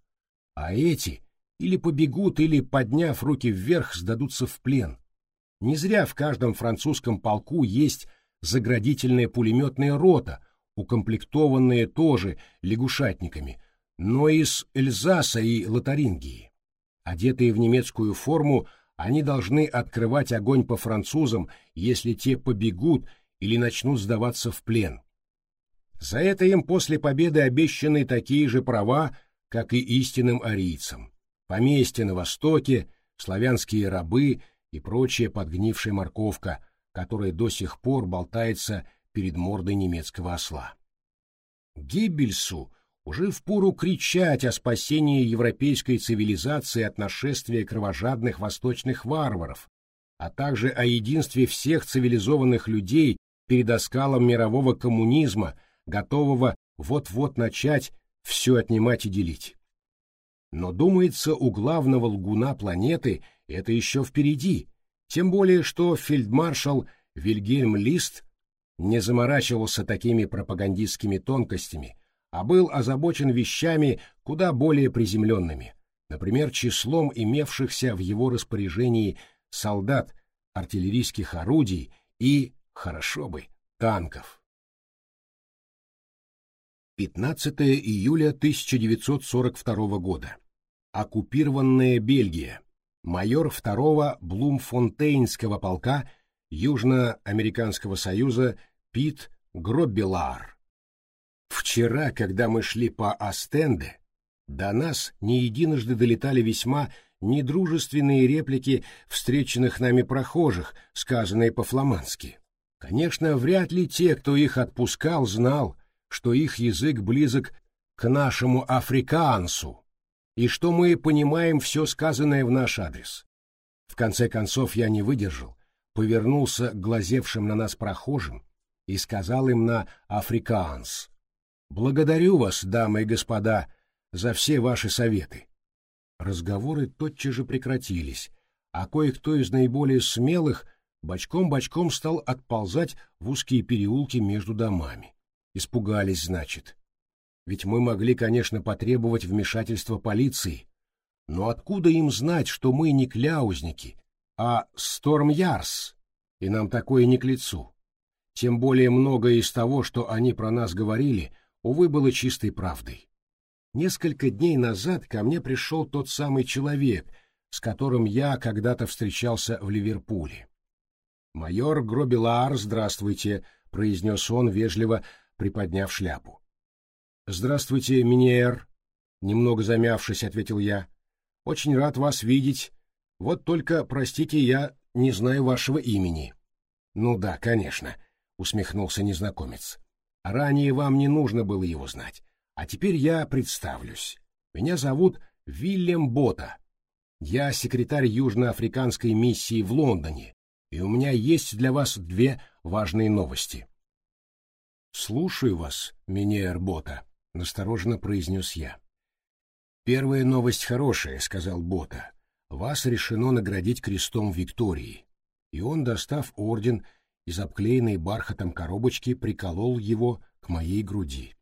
А эти или побегут, или, подняв руки вверх, сдадутся в плен. Не зря в каждом французском полку есть заградительная пулеметная рота, укомплектованная тоже лягушатниками, но из Эльзаса и Лотарингии. Одетые в немецкую форму, они должны открывать огонь по французам, если те побегут или начнут сдаваться в плен. За это им после победы обещаны такие же права, как и истинным арийцам. Поместья на Востоке, славянские рабы и прочая подгнившая морковка, которая до сих пор болтается перед мордой немецкого осла. Гиббельсу уже впору кричать о спасении европейской цивилизации от нашествия кровожадных восточных варваров, а также о единстве всех цивилизованных людей перед оскалом мирового коммунизма, готового вот-вот начать все отнимать и делить. Но, думается, у главного лгуна планеты это еще впереди, тем более что фельдмаршал Вильгельм Лист не заморачивался такими пропагандистскими тонкостями, а был озабочен вещами куда более приземленными, например, числом имевшихся в его распоряжении солдат, артиллерийских орудий и, хорошо бы, танков. 15 июля 1942 года. Оккупированная Бельгия. Майор 2-го Блумфонтейнского полка Южноамериканского союза Пит Гроббелар Вчера, когда мы шли по Астенде, до нас не единожды долетали весьма недружественные реплики встреченных нами прохожих, сказанные по-фламандски. Конечно, вряд ли те, кто их отпускал, знал, что их язык близок к нашему африкансу, и что мы понимаем все сказанное в наш адрес. В конце концов я не выдержал, повернулся к глазевшим на нас прохожим и сказал им на африканс — Благодарю вас, дамы и господа, за все ваши советы. Разговоры тотчас же прекратились, а кое-кто из наиболее смелых бочком-бочком стал отползать в узкие переулки между домами. Испугались, значит. Ведь мы могли, конечно, потребовать вмешательства полиции. Но откуда им знать, что мы не кляузники, а Стормярс, и нам такое не к лицу? Тем более многое из того, что они про нас говорили, увы, было чистой правдой. Несколько дней назад ко мне пришел тот самый человек, с которым я когда-то встречался в Ливерпуле. «Майор Гробелар, здравствуйте», — произнес он, вежливо приподняв шляпу. «Здравствуйте, Миньер», — немного замявшись, ответил я. «Очень рад вас видеть. Вот только, простите, я не знаю вашего имени». «Ну да, конечно», — усмехнулся незнакомец. «Ранее вам не нужно было его знать. А теперь я представлюсь. Меня зовут Вильям Бота. Я секретарь Южноафриканской миссии в Лондоне, и у меня есть для вас две важные новости». «Слушаю вас, Миньер Бота», настороженно произнес я. Первая новость хорошая, сказал Бота. Вас решено наградить крестом Виктории. И он, достав орден из обклеенной бархатом коробочки, приколол его к моей груди.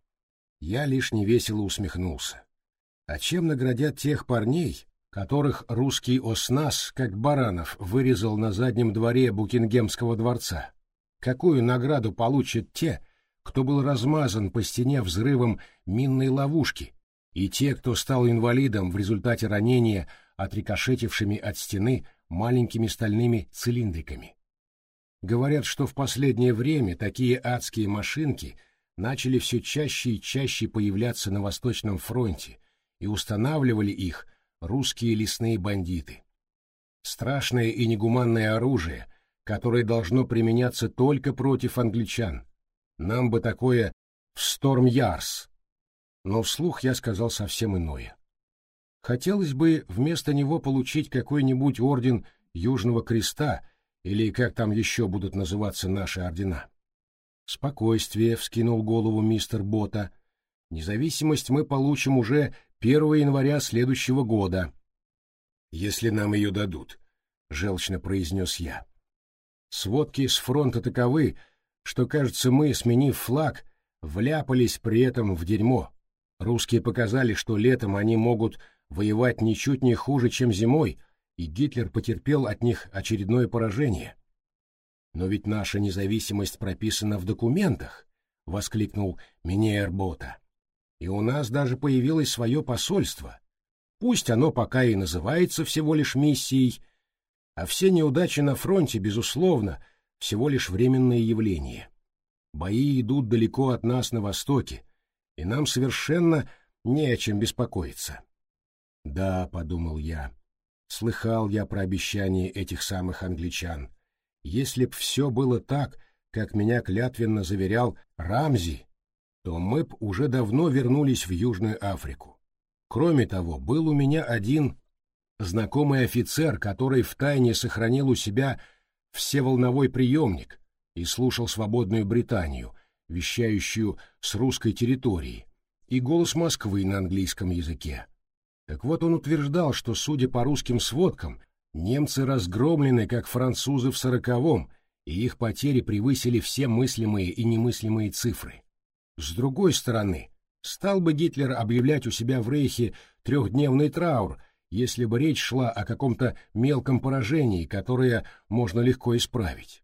Я лишь невесело усмехнулся. А чем наградят тех парней, которых русский оснас, как баранов, вырезал на заднем дворе Букингемского дворца? Какую награду получат те, кто был размазан по стене взрывом минной ловушки, и те, кто стал инвалидом в результате ранения отрикошетившими от стены маленькими стальными цилиндриками. Говорят, что в последнее время такие адские машинки начали все чаще и чаще появляться на Восточном фронте, и устанавливали их русские лесные бандиты. Страшное и негуманное оружие, которое должно применяться только против англичан, нам бы такое в Сторм-Ярс. Но вслух я сказал совсем иное. Хотелось бы вместо него получить какой-нибудь орден Южного Креста или как там еще будут называться наши ордена. Спокойствие, вскинул голову мистер Бота. Независимость мы получим уже 1 января следующего года. Если нам ее дадут, — желчно произнес я. Сводки с фронта таковы, что, кажется, мы, сменив флаг, вляпались при этом в дерьмо. Русские показали, что летом они могут воевать ничуть не хуже, чем зимой, и Гитлер потерпел от них очередное поражение. «Но ведь наша независимость прописана в документах», — воскликнул Минеер Бота. «И у нас даже появилось свое посольство. Пусть оно пока и называется всего лишь миссией, а все неудачи на фронте, безусловно, — всего лишь временное явление. Бои идут далеко от нас на востоке, и нам совершенно не о чем беспокоиться. Да, — подумал я, — слыхал я про обещания этих самых англичан. Если б все было так, как меня клятвенно заверял Рамзи, то мы б уже давно вернулись в Южную Африку. Кроме того, был у меня один знакомый офицер, который втайне сохранил у себя всеволновой приемник и слушал свободную Британию, вещающую с русской территории, и голос Москвы на английском языке. Так вот он утверждал, что, судя по русским сводкам, немцы разгромлены, как французы в сороковом, и их потери превысили все мыслимые и немыслимые цифры. С другой стороны, стал бы Гитлер объявлять у себя в Рейхе трехдневный траур – если бы речь шла о каком-то мелком поражении, которое можно легко исправить.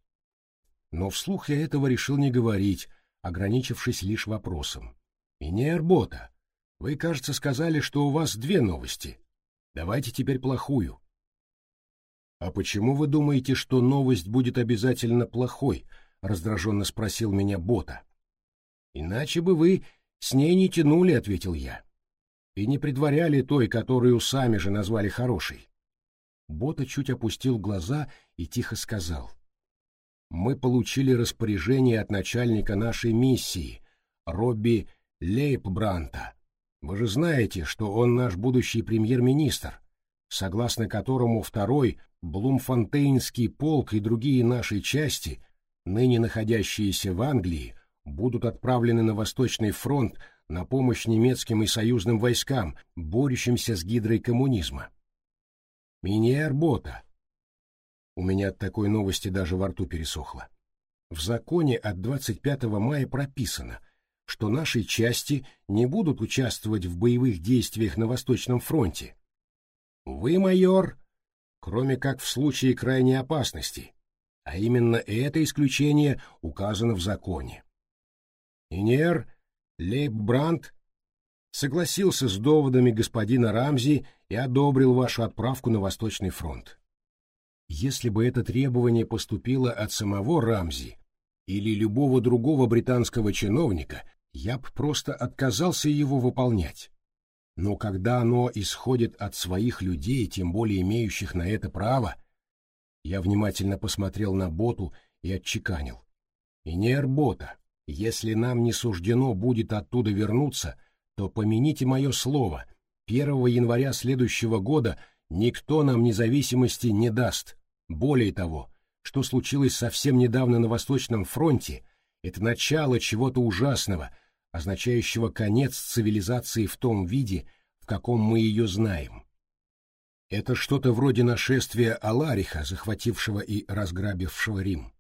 Но вслух я этого решил не говорить, ограничившись лишь вопросом. И не Эрбота. Вы, кажется, сказали, что у вас две новости. Давайте теперь плохую. А почему вы думаете, что новость будет обязательно плохой? раздраженно спросил меня Бота. Иначе бы вы с ней не тянули, ответил я и не предваряли той, которую сами же назвали хорошей. Бота чуть опустил глаза и тихо сказал. «Мы получили распоряжение от начальника нашей миссии, Робби Лейпбранта. Вы же знаете, что он наш будущий премьер-министр, согласно которому второй Блумфонтейнский полк и другие наши части, ныне находящиеся в Англии, будут отправлены на Восточный фронт на помощь немецким и союзным войскам, борющимся с гидрой коммунизма. Мини-арбота. У меня от такой новости даже во рту пересохло. В законе от 25 мая прописано, что наши части не будут участвовать в боевых действиях на Восточном фронте. Вы, майор, кроме как в случае крайней опасности, а именно это исключение указано в законе. Инер Лейб-Брандт согласился с доводами господина Рамзи и одобрил вашу отправку на Восточный фронт. Если бы это требование поступило от самого Рамзи или любого другого британского чиновника, я б просто отказался его выполнять. Но когда оно исходит от своих людей, тем более имеющих на это право, я внимательно посмотрел на Боту и отчеканил. Не Бота, если нам не суждено будет оттуда вернуться, то помяните мое слово, 1 января следующего года никто нам независимости не даст. Более того, что случилось совсем недавно на Восточном фронте, это начало чего-то ужасного, означающего конец цивилизации в том виде, в каком мы ее знаем. Это что-то вроде нашествия Алариха, захватившего и разграбившего Рим.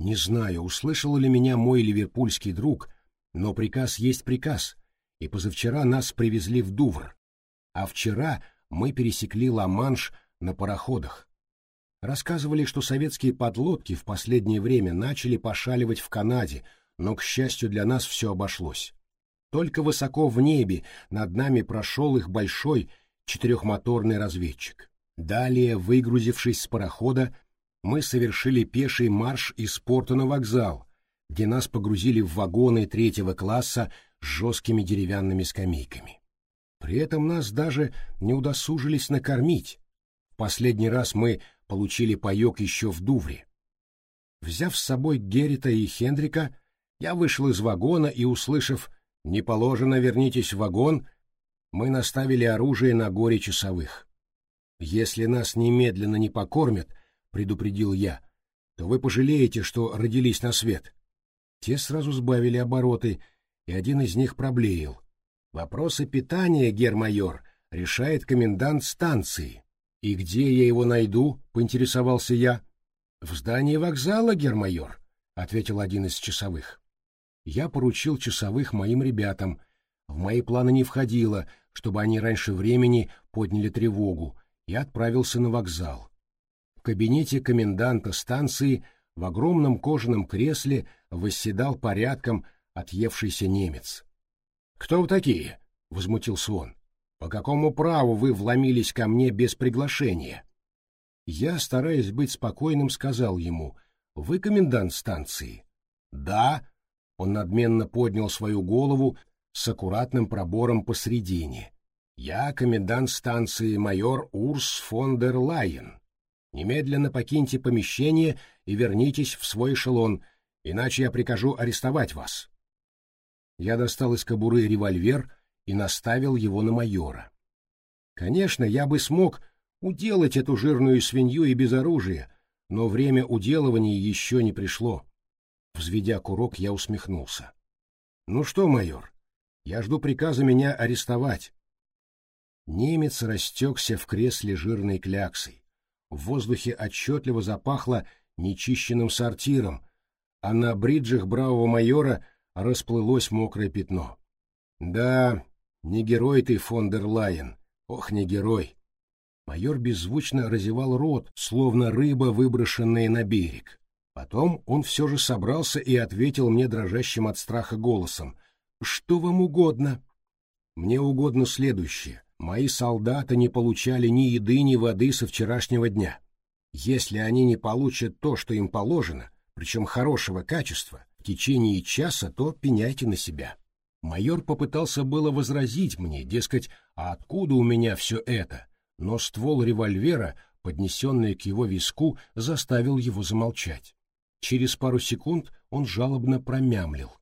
Не знаю, услышал ли меня мой ливерпульский друг, но приказ есть приказ, и позавчера нас привезли в Дувр, а вчера мы пересекли Ла-Манш на пароходах. Рассказывали, что советские подлодки в последнее время начали пошаливать в Канаде, но, к счастью для нас, все обошлось. Только высоко в небе над нами прошел их большой четырехмоторный разведчик. Далее, выгрузившись с парохода, мы совершили пеший марш из порта на вокзал, где нас погрузили в вагоны третьего класса с жесткими деревянными скамейками. При этом нас даже не удосужились накормить. В последний раз мы получили паек еще в Дувре. Взяв с собой Геррита и Хендрика, я вышел из вагона и, услышав «Не положено, вернитесь в вагон», мы наставили оружие на горе часовых. «Если нас немедленно не покормят», — предупредил я, — «то вы пожалеете, что родились на свет». Те сразу сбавили обороты и один из них проблеял. «Вопросы питания, гермайор, решает комендант станции. И где я его найду?» — поинтересовался я. «В здании вокзала, гермайор», — ответил один из часовых. Я поручил часовых моим ребятам. В мои планы не входило, чтобы они раньше времени подняли тревогу, и отправился на вокзал. В кабинете коменданта станции в огромном кожаном кресле восседал порядком отъевшийся немец. «Кто вы такие?» — возмутился он. «По какому праву вы вломились ко мне без приглашения?» Я, стараясь быть спокойным, сказал ему, «Вы комендант станции?» «Да». Он надменно поднял свою голову с аккуратным пробором посредине. «Я комендант станции майор Урс фон дер Лайен. Немедленно покиньте помещение и вернитесь в свой эшелон, иначе я прикажу арестовать вас». Я достал из кобуры револьвер и наставил его на майора. Конечно, я бы смог уделать эту жирную свинью и без оружия, но время уделывания еще не пришло. Взведя курок, я усмехнулся. «Ну что, майор, я жду приказа меня арестовать». Немец растекся в кресле жирной кляксой. В воздухе отчетливо запахло нечищенным сортиром, а на бриджах бравого майора расплылось мокрое пятно. Да, не герой ты, фон дер Лайен, ох, не герой. Майор беззвучно разевал рот, словно рыба, выброшенная на берег. Потом он все же собрался и ответил мне дрожащим от страха голосом. «Что вам угодно?» «Мне угодно следующее. Мои солдаты не получали ни еды, ни воды со вчерашнего дня. Если они не получат то, что им положено, причем хорошего качества, в течение часа, то пеняйте на себя. Майор попытался было возразить мне, дескать, а откуда у меня все это, но ствол револьвера, поднесенный к его виску, заставил его замолчать. Через пару секунд он жалобно промямлил.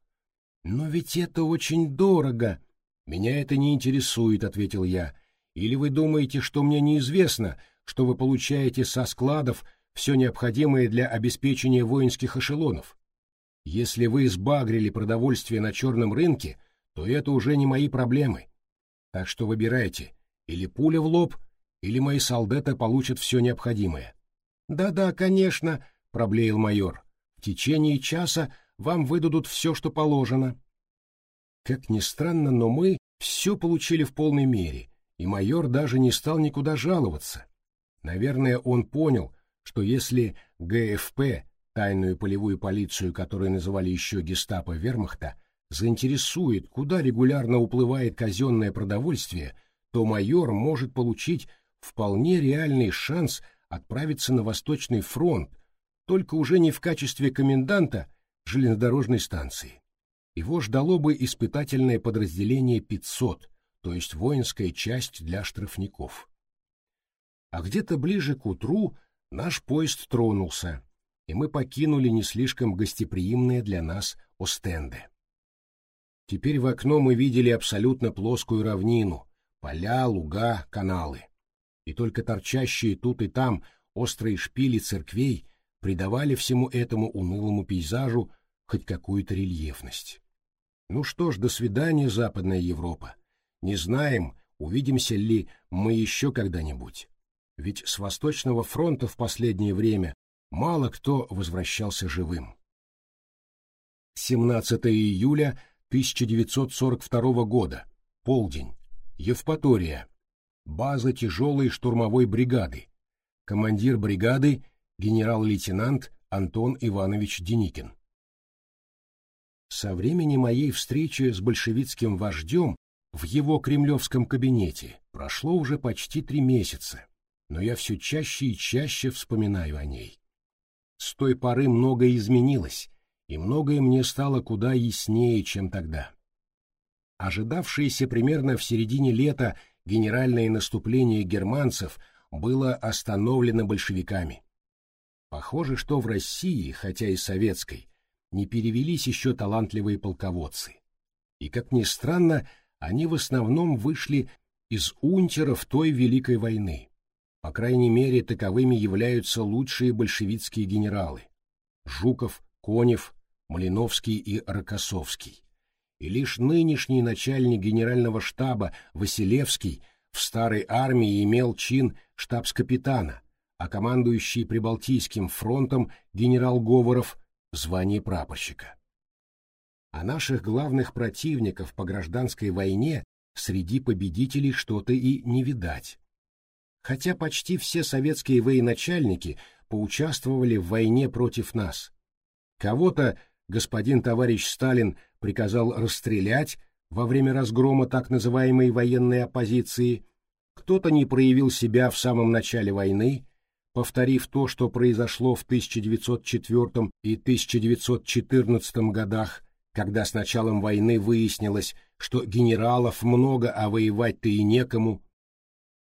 «Но ведь это очень дорого!» «Меня это не интересует», — ответил я. «Или вы думаете, что мне неизвестно, что вы получаете со складов все необходимое для обеспечения воинских эшелонов? Если вы избагрили продовольствие на черном рынке, то это уже не мои проблемы. Так что выбирайте, или пуля в лоб, или мои солдаты получат все необходимое. «Да-да, конечно», — проблеял майор. «В течение часа вам выдадут все, что положено». Как ни странно, но мы все получили в полной мере, и майор даже не стал никуда жаловаться. Наверное, он понял, что если ГФП, тайную полевую полицию, которую называли еще гестапо вермахта, заинтересует, куда регулярно уплывает казенное продовольствие, то майор может получить вполне реальный шанс отправиться на Восточный фронт, только уже не в качестве коменданта железнодорожной станции. Его ждало бы испытательное подразделение 500, то есть воинская часть для штрафников. А где-то ближе к утру наш поезд тронулся, и мы покинули не слишком гостеприимное для нас Остенде. Теперь в окно мы видели абсолютно плоскую равнину, поля, луга, каналы. И только торчащие тут и там острые шпили церквей придавали всему этому унылому пейзажу хоть какую-то рельефность. Ну что ж, до свидания, Западная Европа. Не знаем, увидимся ли мы еще когда-нибудь. Ведь с Восточного фронта в последнее время мало кто возвращался живым. 17 июля 1942 года. Полдень. Евпатория. База тяжелой штурмовой бригады. Командир бригады генерал-лейтенант Антон Иванович Деникин. Со времени моей встречи с большевистским вождем в его кремлевском кабинете прошло уже почти три месяца, но я все чаще и чаще вспоминаю о ней. С той поры многое изменилось, и многое мне стало куда яснее, чем тогда. Ожидавшееся примерно в середине лета генеральное наступление германцев было остановлено большевиками. Похоже, что в России, хотя и советской, не перевелись еще талантливые полководцы. И, как ни странно, они в основном вышли из унтеров той Великой войны. По крайней мере, таковыми являются лучшие большевистские генералы. Жуков, Конев, Малиновский и Рокоссовский. И лишь нынешний начальник генерального штаба Василевский в старой армии имел чин штабс-капитана, а командующий Прибалтийским фронтом генерал Говоров – звание прапорщика. А наших главных противников по гражданской войне среди победителей что-то и не видать. Хотя почти все советские военачальники поучаствовали в войне против нас. Кого-то господин товарищ Сталин приказал расстрелять во время разгрома так называемой военной оппозиции, кто-то не проявил себя в самом начале войны, повторив то, что произошло в 1904 и 1914 годах, когда с началом войны выяснилось, что генералов много, а воевать-то и некому.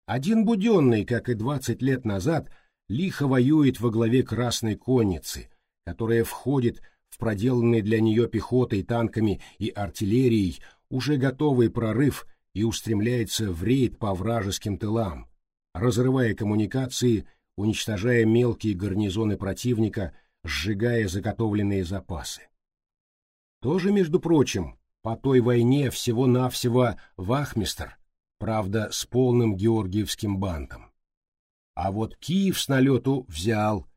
Один Буденный, как и 20 лет назад, лихо воюет во главе Красной Конницы, которая входит в проделанный для нее пехотой, танками и артиллерией уже готовый прорыв и устремляется в рейд по вражеским тылам, разрывая коммуникации уничтожая мелкие гарнизоны противника, сжигая заготовленные запасы. Тоже, между прочим, по той войне всего-навсего вахмистр, правда, с полным георгиевским бантом. А вот Киев с налету взял,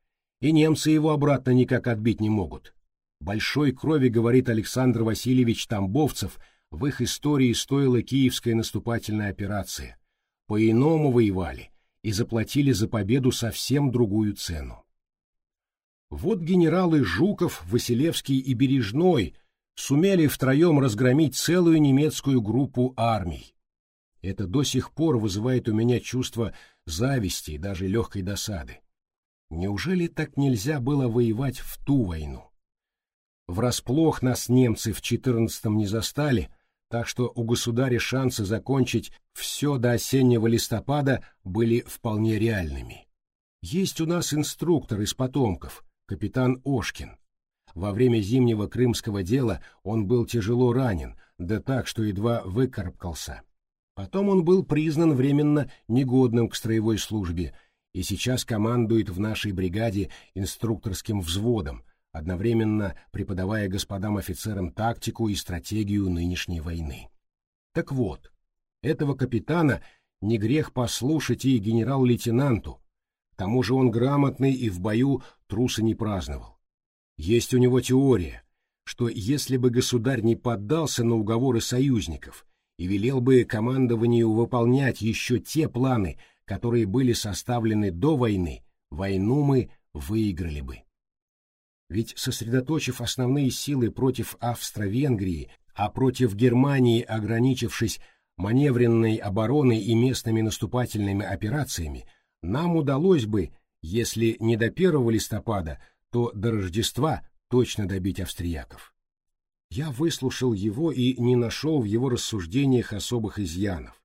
и немцы его обратно никак отбить не могут. Большой крови, говорит Александр Васильевич Тамбовцев, в их истории стоила киевская наступательная операция. По-иному воевали, и заплатили за победу совсем другую цену. Вот генералы Жуков, Василевский и Бережной сумели втроем разгромить целую немецкую группу армий. Это до сих пор вызывает у меня чувство зависти и даже легкой досады. Неужели так нельзя было воевать в ту войну? Врасплох нас немцы в четырнадцатом не застали, так что у государя шансы закончить все до осеннего листопада были вполне реальными. Есть у нас инструктор из потомков, капитан Ошкин. Во время зимнего крымского дела он был тяжело ранен, да так, что едва выкарабкался. Потом он был признан временно негодным к строевой службе и сейчас командует в нашей бригаде инструкторским взводом, одновременно преподавая господам офицерам тактику и стратегию нынешней войны. Так вот, этого капитана не грех послушать и генерал-лейтенанту, к тому же он грамотный и в бою труса не праздновал. Есть у него теория, что если бы государь не поддался на уговоры союзников и велел бы командованию выполнять еще те планы, которые были составлены до войны, войну мы выиграли бы. Ведь сосредоточив основные силы против Австро-Венгрии, а против Германии ограничившись маневренной обороной и местными наступательными операциями, нам удалось бы, если не до 1 листопада, то до Рождества точно добить австрияков. Я выслушал его и не нашел в его рассуждениях особых изъянов.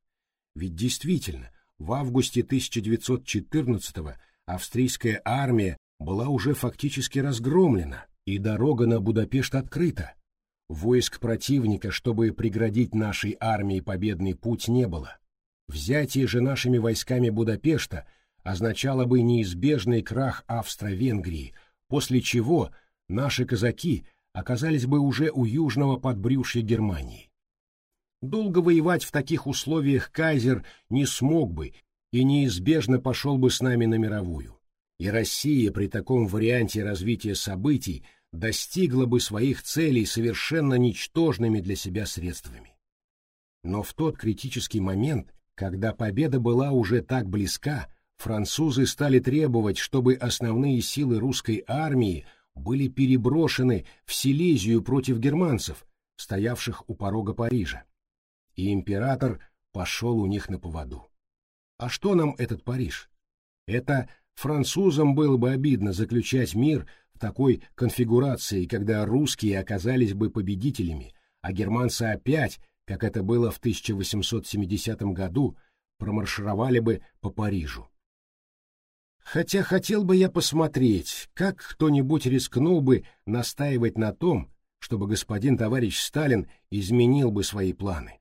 Ведь действительно, в августе 1914-го австрийская армия была уже фактически разгромлена, и дорога на Будапешт открыта. Войск противника, чтобы преградить нашей армии победный путь, не было. Взятие же нашими войсками Будапешта означало бы неизбежный крах Австро-Венгрии, после чего наши казаки оказались бы уже у южного подбрюшья Германии. Долго воевать в таких условиях кайзер не смог бы и неизбежно пошел бы с нами на мировую. И Россия при таком варианте развития событий достигла бы своих целей совершенно ничтожными для себя средствами. Но в тот критический момент, когда победа была уже так близка, французы стали требовать, чтобы основные силы русской армии были переброшены в Силезию против германцев, стоявших у порога Парижа. И император пошел у них на поводу. А что нам этот Париж? Это французам было бы обидно заключать мир в такой конфигурации, когда русские оказались бы победителями, а германцы опять, как это было в 1870 году, промаршировали бы по Парижу. Хотя хотел бы я посмотреть, как кто-нибудь рискнул бы настаивать на том, чтобы господин товарищ Сталин изменил бы свои планы.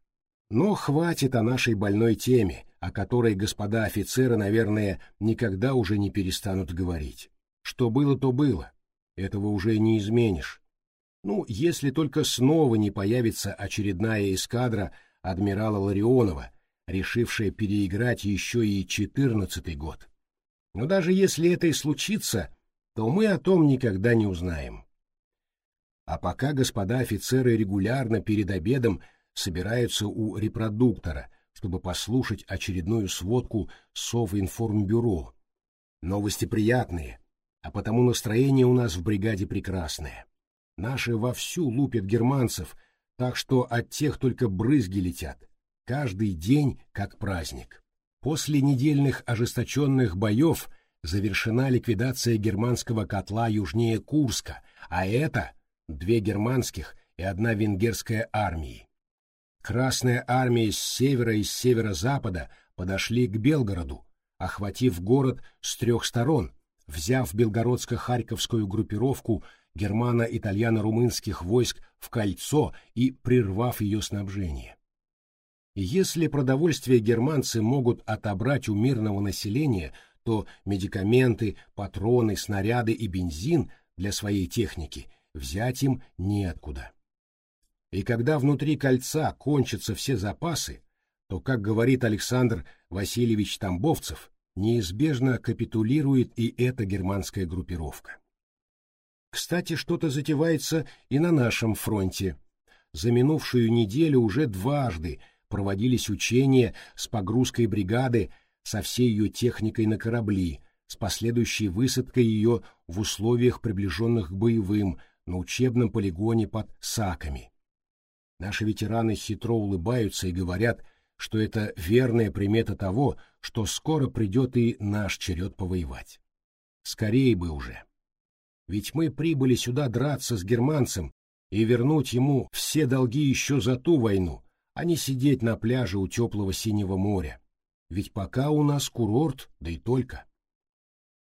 Но хватит о нашей больной теме, о которой господа офицеры, наверное, никогда уже не перестанут говорить. Что было, то было. Этого уже не изменишь. Ну, если только снова не появится очередная эскадра адмирала Ларионова, решившая переиграть еще и четырнадцатый год. Но даже если это и случится, то мы о том никогда не узнаем. А пока господа офицеры регулярно перед обедом собираются у репродуктора, чтобы послушать очередную сводку Совинформбюро. Новости приятные, а потому настроение у нас в бригаде прекрасное. Наши вовсю лупят германцев, так что от тех только брызги летят. Каждый день как праздник. После недельных ожесточенных боев завершена ликвидация германского котла южнее Курска, а это две германских и одна венгерская армии. Красная армия с севера и с северо-запада подошли к Белгороду, охватив город с трех сторон, взяв белгородско-харьковскую группировку германо-итальяно-румынских войск в кольцо и прервав ее снабжение. Если продовольствие германцы могут отобрать у мирного населения, то медикаменты, патроны, снаряды и бензин для своей техники взять им неоткуда. И когда внутри кольца кончатся все запасы, то, как говорит Александр Васильевич Тамбовцев, неизбежно капитулирует и эта германская группировка. Кстати, что-то затевается и на нашем фронте. За минувшую неделю уже дважды проводились учения с погрузкой бригады со всей ее техникой на корабли, с последующей высадкой ее в условиях, приближенных к боевым, на учебном полигоне под Саками. Наши ветераны хитро улыбаются и говорят, что это верная примета того, что скоро придет и наш черед повоевать. Скорее бы уже. Ведь мы прибыли сюда драться с германцем и вернуть ему все долги еще за ту войну, а не сидеть на пляже у теплого синего моря. Ведь пока у нас курорт, да и только.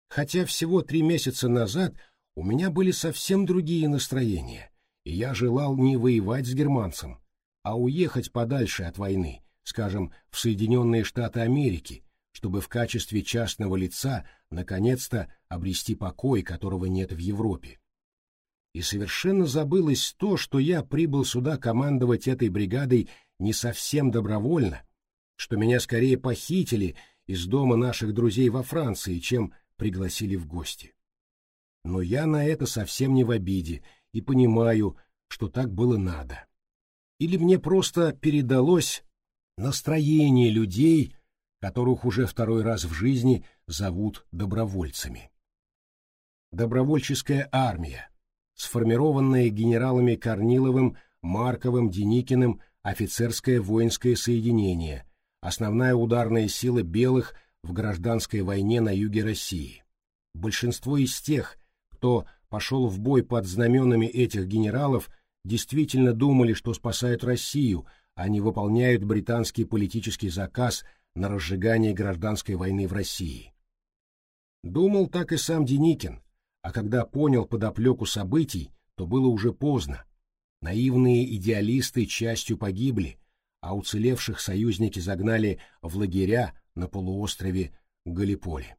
Хотя всего три месяца назад у меня были совсем другие настроения, я желал не воевать с германцем, а уехать подальше от войны, скажем, в Соединенные Штаты Америки, чтобы в качестве частного лица наконец-то обрести покой, которого нет в Европе. И совершенно забылось то, что я прибыл сюда командовать этой бригадой не совсем добровольно, что меня скорее похитили из дома наших друзей во Франции, чем пригласили в гости. Но я на это совсем не в обиде и понимаю, что так было надо. Или мне просто передалось настроение людей, которых уже второй раз в жизни зовут добровольцами. Добровольческая армия, сформированная генералами Корниловым, Марковым, Деникиным, офицерское воинское соединение, основная ударная сила белых в гражданской войне на юге России. Большинство из тех, кто пошел в бой под знаменами этих генералов, действительно думали, что спасают Россию, а не выполняют британский политический заказ на разжигание гражданской войны в России. Думал так и сам Деникин, а когда понял подоплеку событий, то было уже поздно. Наивные идеалисты частью погибли, а уцелевших союзники загнали в лагеря на полуострове Галиполи.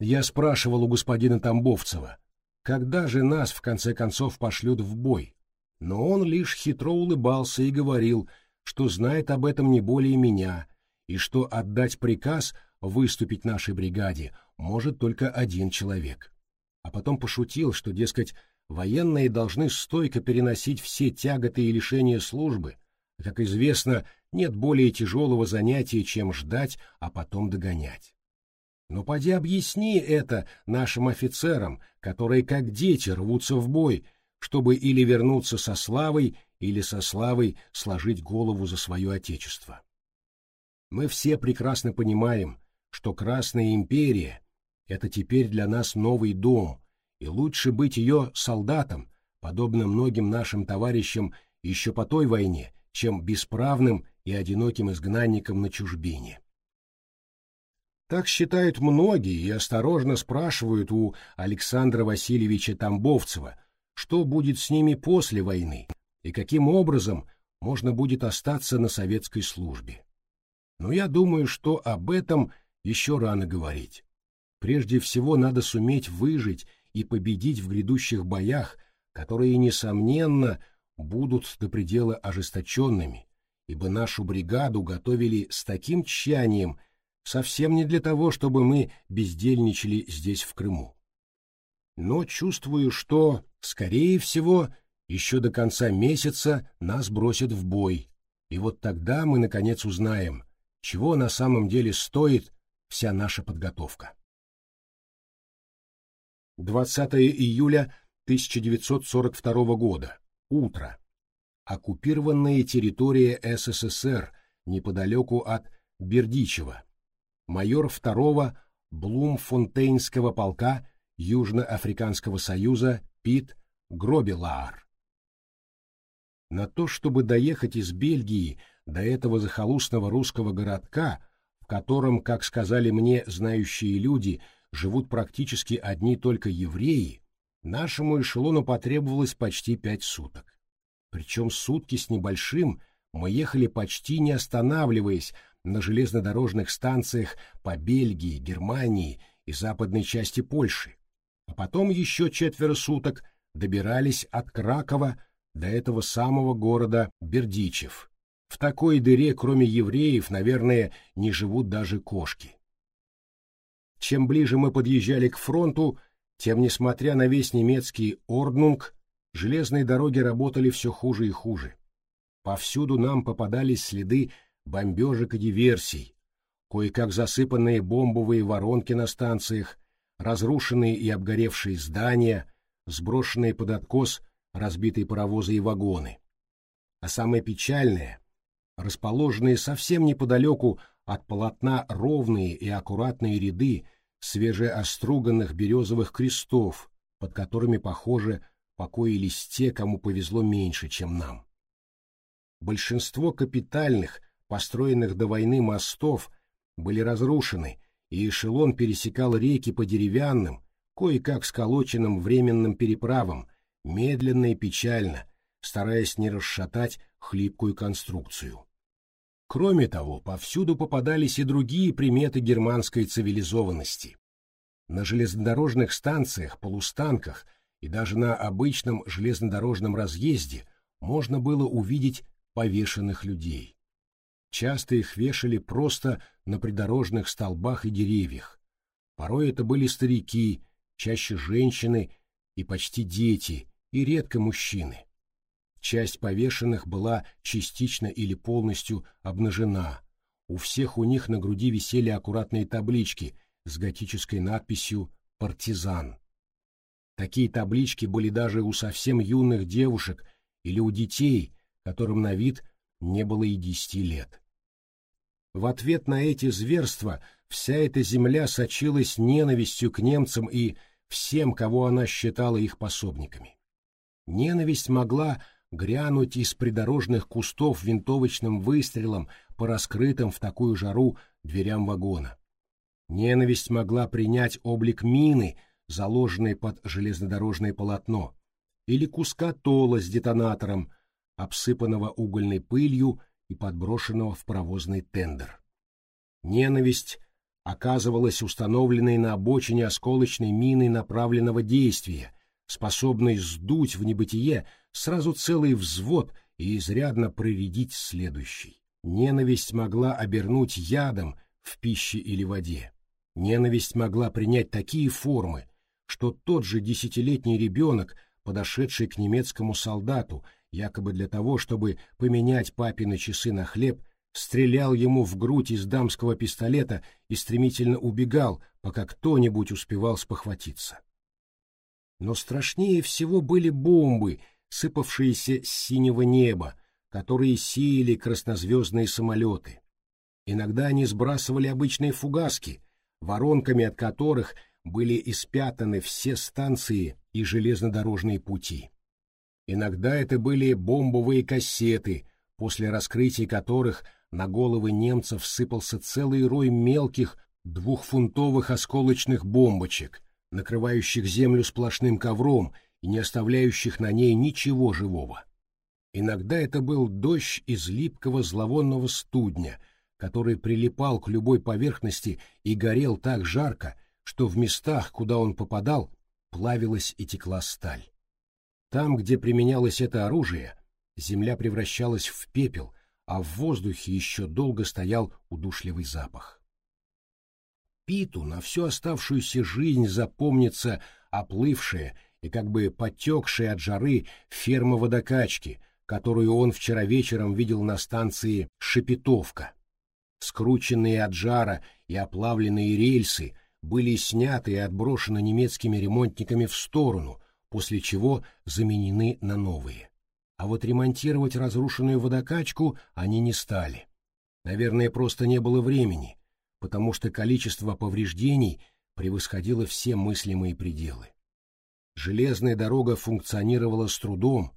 Я спрашивал у господина Тамбовцева, когда же нас в конце концов пошлют в бой, но он лишь хитро улыбался и говорил, что знает об этом не более меня, и что отдать приказ выступить нашей бригаде может только один человек. А потом пошутил, что, дескать, военные должны стойко переносить все тяготы и лишения службы, как известно, нет более тяжелого занятия, чем ждать, а потом догонять. Но поди объясни это нашим офицерам, которые как дети рвутся в бой, чтобы или вернуться со славой, или со славой сложить голову за свое отечество. Мы все прекрасно понимаем, что Красная империя — это теперь для нас новый дом, и лучше быть ее солдатом, подобно многим нашим товарищам еще по той войне, чем бесправным и одиноким изгнанником на чужбине. Так считают многие и осторожно спрашивают у Александра Васильевича Тамбовцева, что будет с ними после войны и каким образом можно будет остаться на советской службе. Но я думаю, что об этом еще рано говорить. Прежде всего надо суметь выжить и победить в грядущих боях, которые, несомненно, будут до предела ожесточенными, ибо нашу бригаду готовили с таким тщанием, совсем не для того, чтобы мы бездельничали здесь в Крыму. Но чувствую, что, скорее всего, еще до конца месяца нас бросят в бой, и вот тогда мы наконец узнаем, чего на самом деле стоит вся наша подготовка. 20 июля 1942 года. Утро. Оккупированная территория СССР неподалеку от Бердичева. Майор второго Блумфонтейнского полка Южноафриканского союза Пит Гробелаар. На то, чтобы доехать из Бельгии до этого захолустного русского городка, в котором, как сказали мне знающие люди, живут практически одни только евреи, Нашему эшелону потребовалось почти пять суток. Причем сутки с небольшим мы ехали почти не останавливаясь на железнодорожных станциях по Бельгии, Германии и западной части Польши. А потом еще четверо суток добирались от Кракова до этого самого города Бердичев. В такой дыре, кроме евреев, наверное, не живут даже кошки. Чем ближе мы подъезжали к фронту, тем, несмотря на весь немецкий орднунг, железные дороги работали все хуже и хуже. Повсюду нам попадались следы бомбежек и диверсий, кое-как засыпанные бомбовые воронки на станциях, разрушенные и обгоревшие здания, сброшенные под откос разбитые паровозы и вагоны. А самое печальное — расположенные совсем неподалеку от полотна ровные и аккуратные ряды свежеоструганных березовых крестов, под которыми, похоже, покоились те, кому повезло меньше, чем нам. Большинство капитальных, построенных до войны мостов, были разрушены, и эшелон пересекал реки по деревянным, кое-как сколоченным временным переправам, медленно и печально, стараясь не расшатать хлипкую конструкцию. Кроме того, повсюду попадались и другие приметы германской цивилизованности. На железнодорожных станциях, полустанках и даже на обычном железнодорожном разъезде можно было увидеть повешенных людей. Часто их вешали просто на придорожных столбах и деревьях. Порой это были старики, чаще женщины и почти дети, и редко мужчины. Часть повешенных была частично или полностью обнажена. У всех у них на груди висели аккуратные таблички с готической надписью «Партизан». Такие таблички были даже у совсем юных девушек или у детей, которым на вид не было и десяти лет. В ответ на эти зверства вся эта земля сочилась ненавистью к немцам и всем, кого она считала их пособниками. Ненависть могла грянуть из придорожных кустов винтовочным выстрелом по раскрытым в такую жару дверям вагона. Ненависть могла принять облик мины, заложенной под железнодорожное полотно, или куска тола с детонатором, обсыпанного угольной пылью и подброшенного в паровозный тендер. Ненависть оказывалась установленной на обочине осколочной миной направленного действия, способной сдуть в небытие сразу целый взвод и изрядно проредить следующий. Ненависть могла обернуть ядом в пище или воде. Ненависть могла принять такие формы, что тот же десятилетний ребенок, подошедший к немецкому солдату, якобы для того, чтобы поменять папины часы на хлеб, стрелял ему в грудь из дамского пистолета и стремительно убегал, пока кто-нибудь успевал спохватиться. Но страшнее всего были бомбы, сыпавшиеся с синего неба, которые сеяли краснозвездные самолеты. Иногда они сбрасывали обычные фугаски, воронками от которых были испятаны все станции и железнодорожные пути. Иногда это были бомбовые кассеты, после раскрытия которых на головы немцев сыпался целый рой мелких двухфунтовых осколочных бомбочек, накрывающих землю сплошным ковром и не оставляющих на ней ничего живого. Иногда это был дождь из липкого зловонного студня, который прилипал к любой поверхности и горел так жарко, что в местах, куда он попадал, плавилась и текла сталь. Там, где применялось это оружие, земля превращалась в пепел, а в воздухе еще долго стоял удушливый запах. Питу на всю оставшуюся жизнь запомнится оплывшая и как бы потекшая от жары ферма водокачки, которую он вчера вечером видел на станции Шепетовка. Скрученные от жара и оплавленные рельсы были сняты и отброшены немецкими ремонтниками в сторону, после чего заменены на новые. А вот ремонтировать разрушенную водокачку они не стали. Наверное, просто не было времени, потому что количество повреждений превосходило все мыслимые пределы. Железная дорога функционировала с трудом,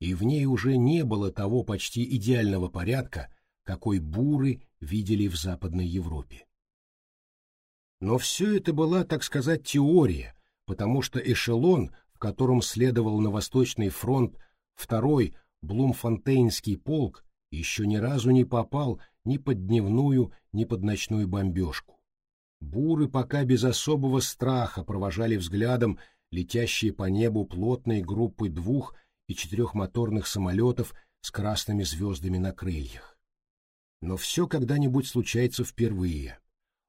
и в ней уже не было того почти идеального порядка, какой буры видели в Западной Европе. Но все это была, так сказать, теория, потому что эшелон, в котором следовал на Восточный фронт второй Блумфонтейнский полк, еще ни разу не попал ни под дневную, ни под ночную бомбежку. Буры пока без особого страха провожали взглядом летящие по небу плотной группы двух- и четырехмоторных самолетов с красными звездами на крыльях. Но все когда-нибудь случается впервые.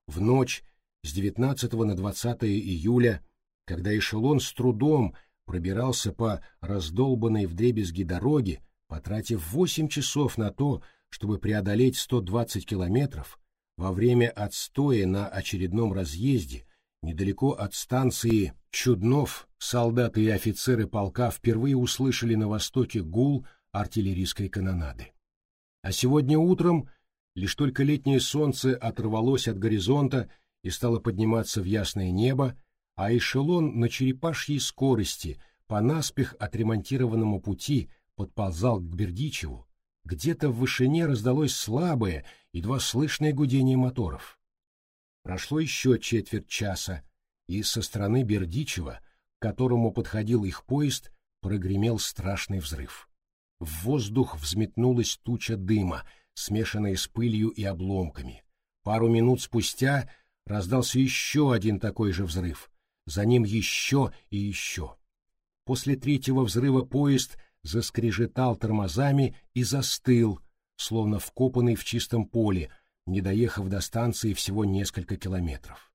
В ночь с 19 на 20 июля, когда эшелон с трудом пробирался по раздолбанной вдребезги дороге, потратив 8 часов на то, чтобы преодолеть 120 километров, во время отстоя на очередном разъезде, недалеко от станции Чуднов, солдаты и офицеры полка впервые услышали на востоке гул артиллерийской канонады. А сегодня утром лишь только летнее солнце оторвалось от горизонта и стало подниматься в ясное небо, а эшелон на черепашьей скорости по наспех отремонтированному пути подползал к Бердичеву, где-то в вышине раздалось слабое, едва слышное гудение моторов. Прошло еще четверть часа, и со стороны Бердичева, к которому подходил их поезд, прогремел страшный взрыв. В воздух взметнулась туча дыма, смешанная с пылью и обломками. Пару минут спустя раздался еще один такой же взрыв, за ним еще и еще. После третьего взрыва поезд заскрежетал тормозами и застыл, словно вкопанный в чистом поле, не доехав до станции всего несколько километров.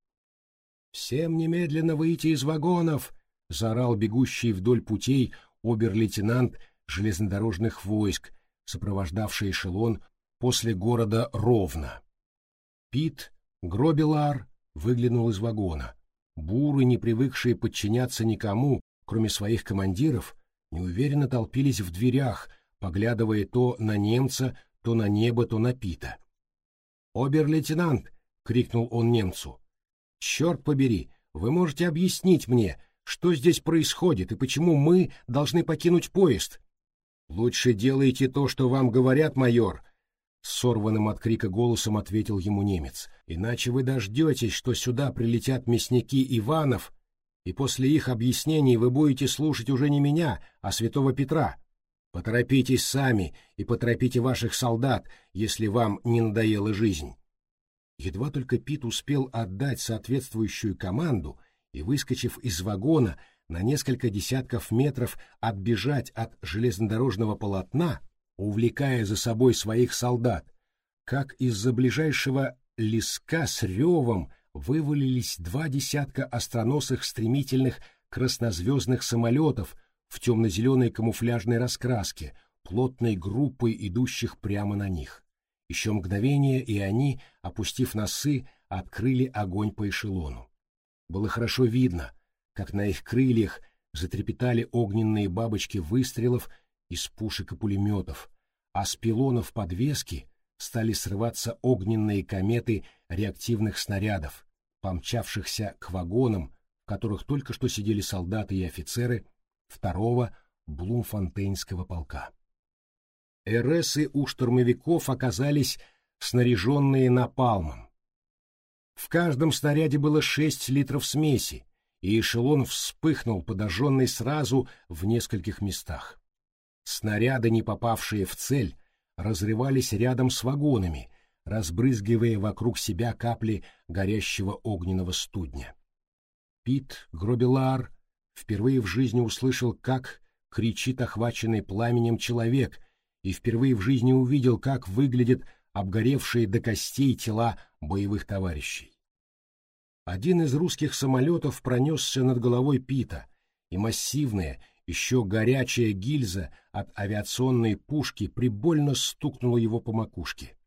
«Всем немедленно выйти из вагонов!» — заорал бегущий вдоль путей обер-лейтенант железнодорожных войск, сопровождавший эшелон после города Ровно. Пит Гробелар выглянул из вагона. Буры, не привыкшие подчиняться никому, кроме своих командиров, неуверенно толпились в дверях, поглядывая то на немца, то на небо, то на Пита. «Обер-лейтенант!» — крикнул он немцу. «Черт побери, вы можете объяснить мне, что здесь происходит и почему мы должны покинуть поезд?» «Лучше делайте то, что вам говорят, майор», — сорванным от крика голосом ответил ему немец. «Иначе вы дождетесь, что сюда прилетят мясники Иванов, и после их объяснений вы будете слушать уже не меня, а святого Петра. Поторопитесь сами и поторопите ваших солдат, если вам не надоела жизнь». Едва только Пит успел отдать соответствующую команду и, выскочив из вагона, на несколько десятков метров отбежать от железнодорожного полотна, увлекая за собой своих солдат, как из-за ближайшего леска с ревом вывалились два десятка остроносых стремительных краснозвездных самолетов в темно-зеленой камуфляжной раскраске, плотной группой идущих прямо на них. Еще мгновение, и они, опустив носы, открыли огонь по эшелону. Было хорошо видно, как на их крыльях затрепетали огненные бабочки выстрелов из пушек и пулеметов, а с пилонов подвески стали срываться огненные кометы реактивных снарядов, помчавшихся к вагонам, в которых только что сидели солдаты и офицеры второго Блумфонтейнского полка. РСы у штурмовиков оказались снаряженные напалмом. В каждом снаряде было шесть литров смеси, и эшелон вспыхнул, подожженный сразу в нескольких местах. Снаряды, не попавшие в цель, разрывались рядом с вагонами, разбрызгивая вокруг себя капли горящего огненного студня. Пит Гробелар впервые в жизни услышал, как кричит охваченный пламенем человек, и впервые в жизни увидел, как выглядят обгоревшие до костей тела боевых товарищей. Один из русских самолетов пронесся над головой Пита, и массивная, еще горячая гильза от авиационной пушки прибольно стукнула его по макушке.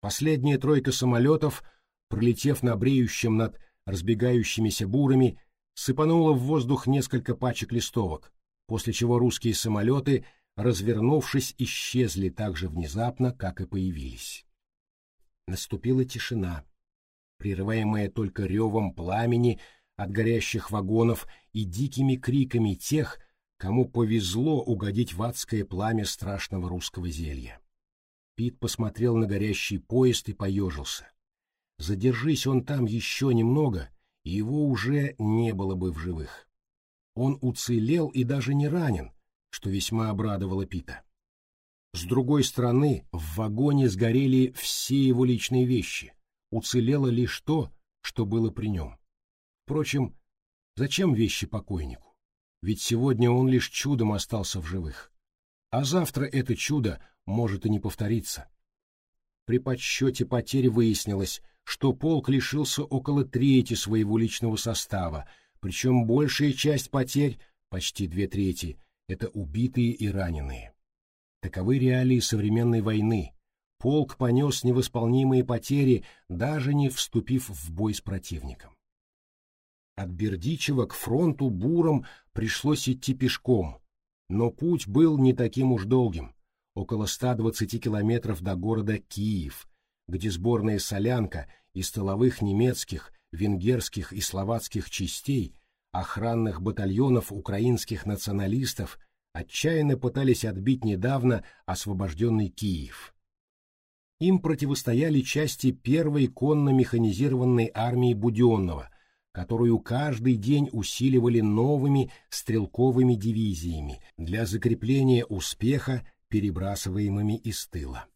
Последняя тройка самолетов, пролетев на бреющем над разбегающимися бурами, сыпанула в воздух несколько пачек листовок, после чего русские самолеты, развернувшись, исчезли так же внезапно, как и появились. Наступила тишина прерываемое только ревом пламени от горящих вагонов и дикими криками тех, кому повезло угодить в адское пламя страшного русского зелья. Пит посмотрел на горящий поезд и поежился. Задержись он там еще немного, и его уже не было бы в живых. Он уцелел и даже не ранен, что весьма обрадовало Пита. С другой стороны, в вагоне сгорели все его личные вещи — уцелело лишь то, что было при нем. Впрочем, зачем вещи покойнику? Ведь сегодня он лишь чудом остался в живых. А завтра это чудо может и не повториться. При подсчете потерь выяснилось, что полк лишился около трети своего личного состава, причем большая часть потерь, почти две трети, это убитые и раненые. Таковы реалии современной войны, полк понес невосполнимые потери, даже не вступив в бой с противником. От Бердичева к фронту буром пришлось идти пешком, но путь был не таким уж долгим, около 120 километров до города Киев, где сборная солянка из тыловых немецких, венгерских и словацких частей, охранных батальонов украинских националистов отчаянно пытались отбить недавно освобожденный Киев. Им противостояли части первой конно-механизированной армии Буденного, которую каждый день усиливали новыми стрелковыми дивизиями для закрепления успеха, перебрасываемыми из тыла.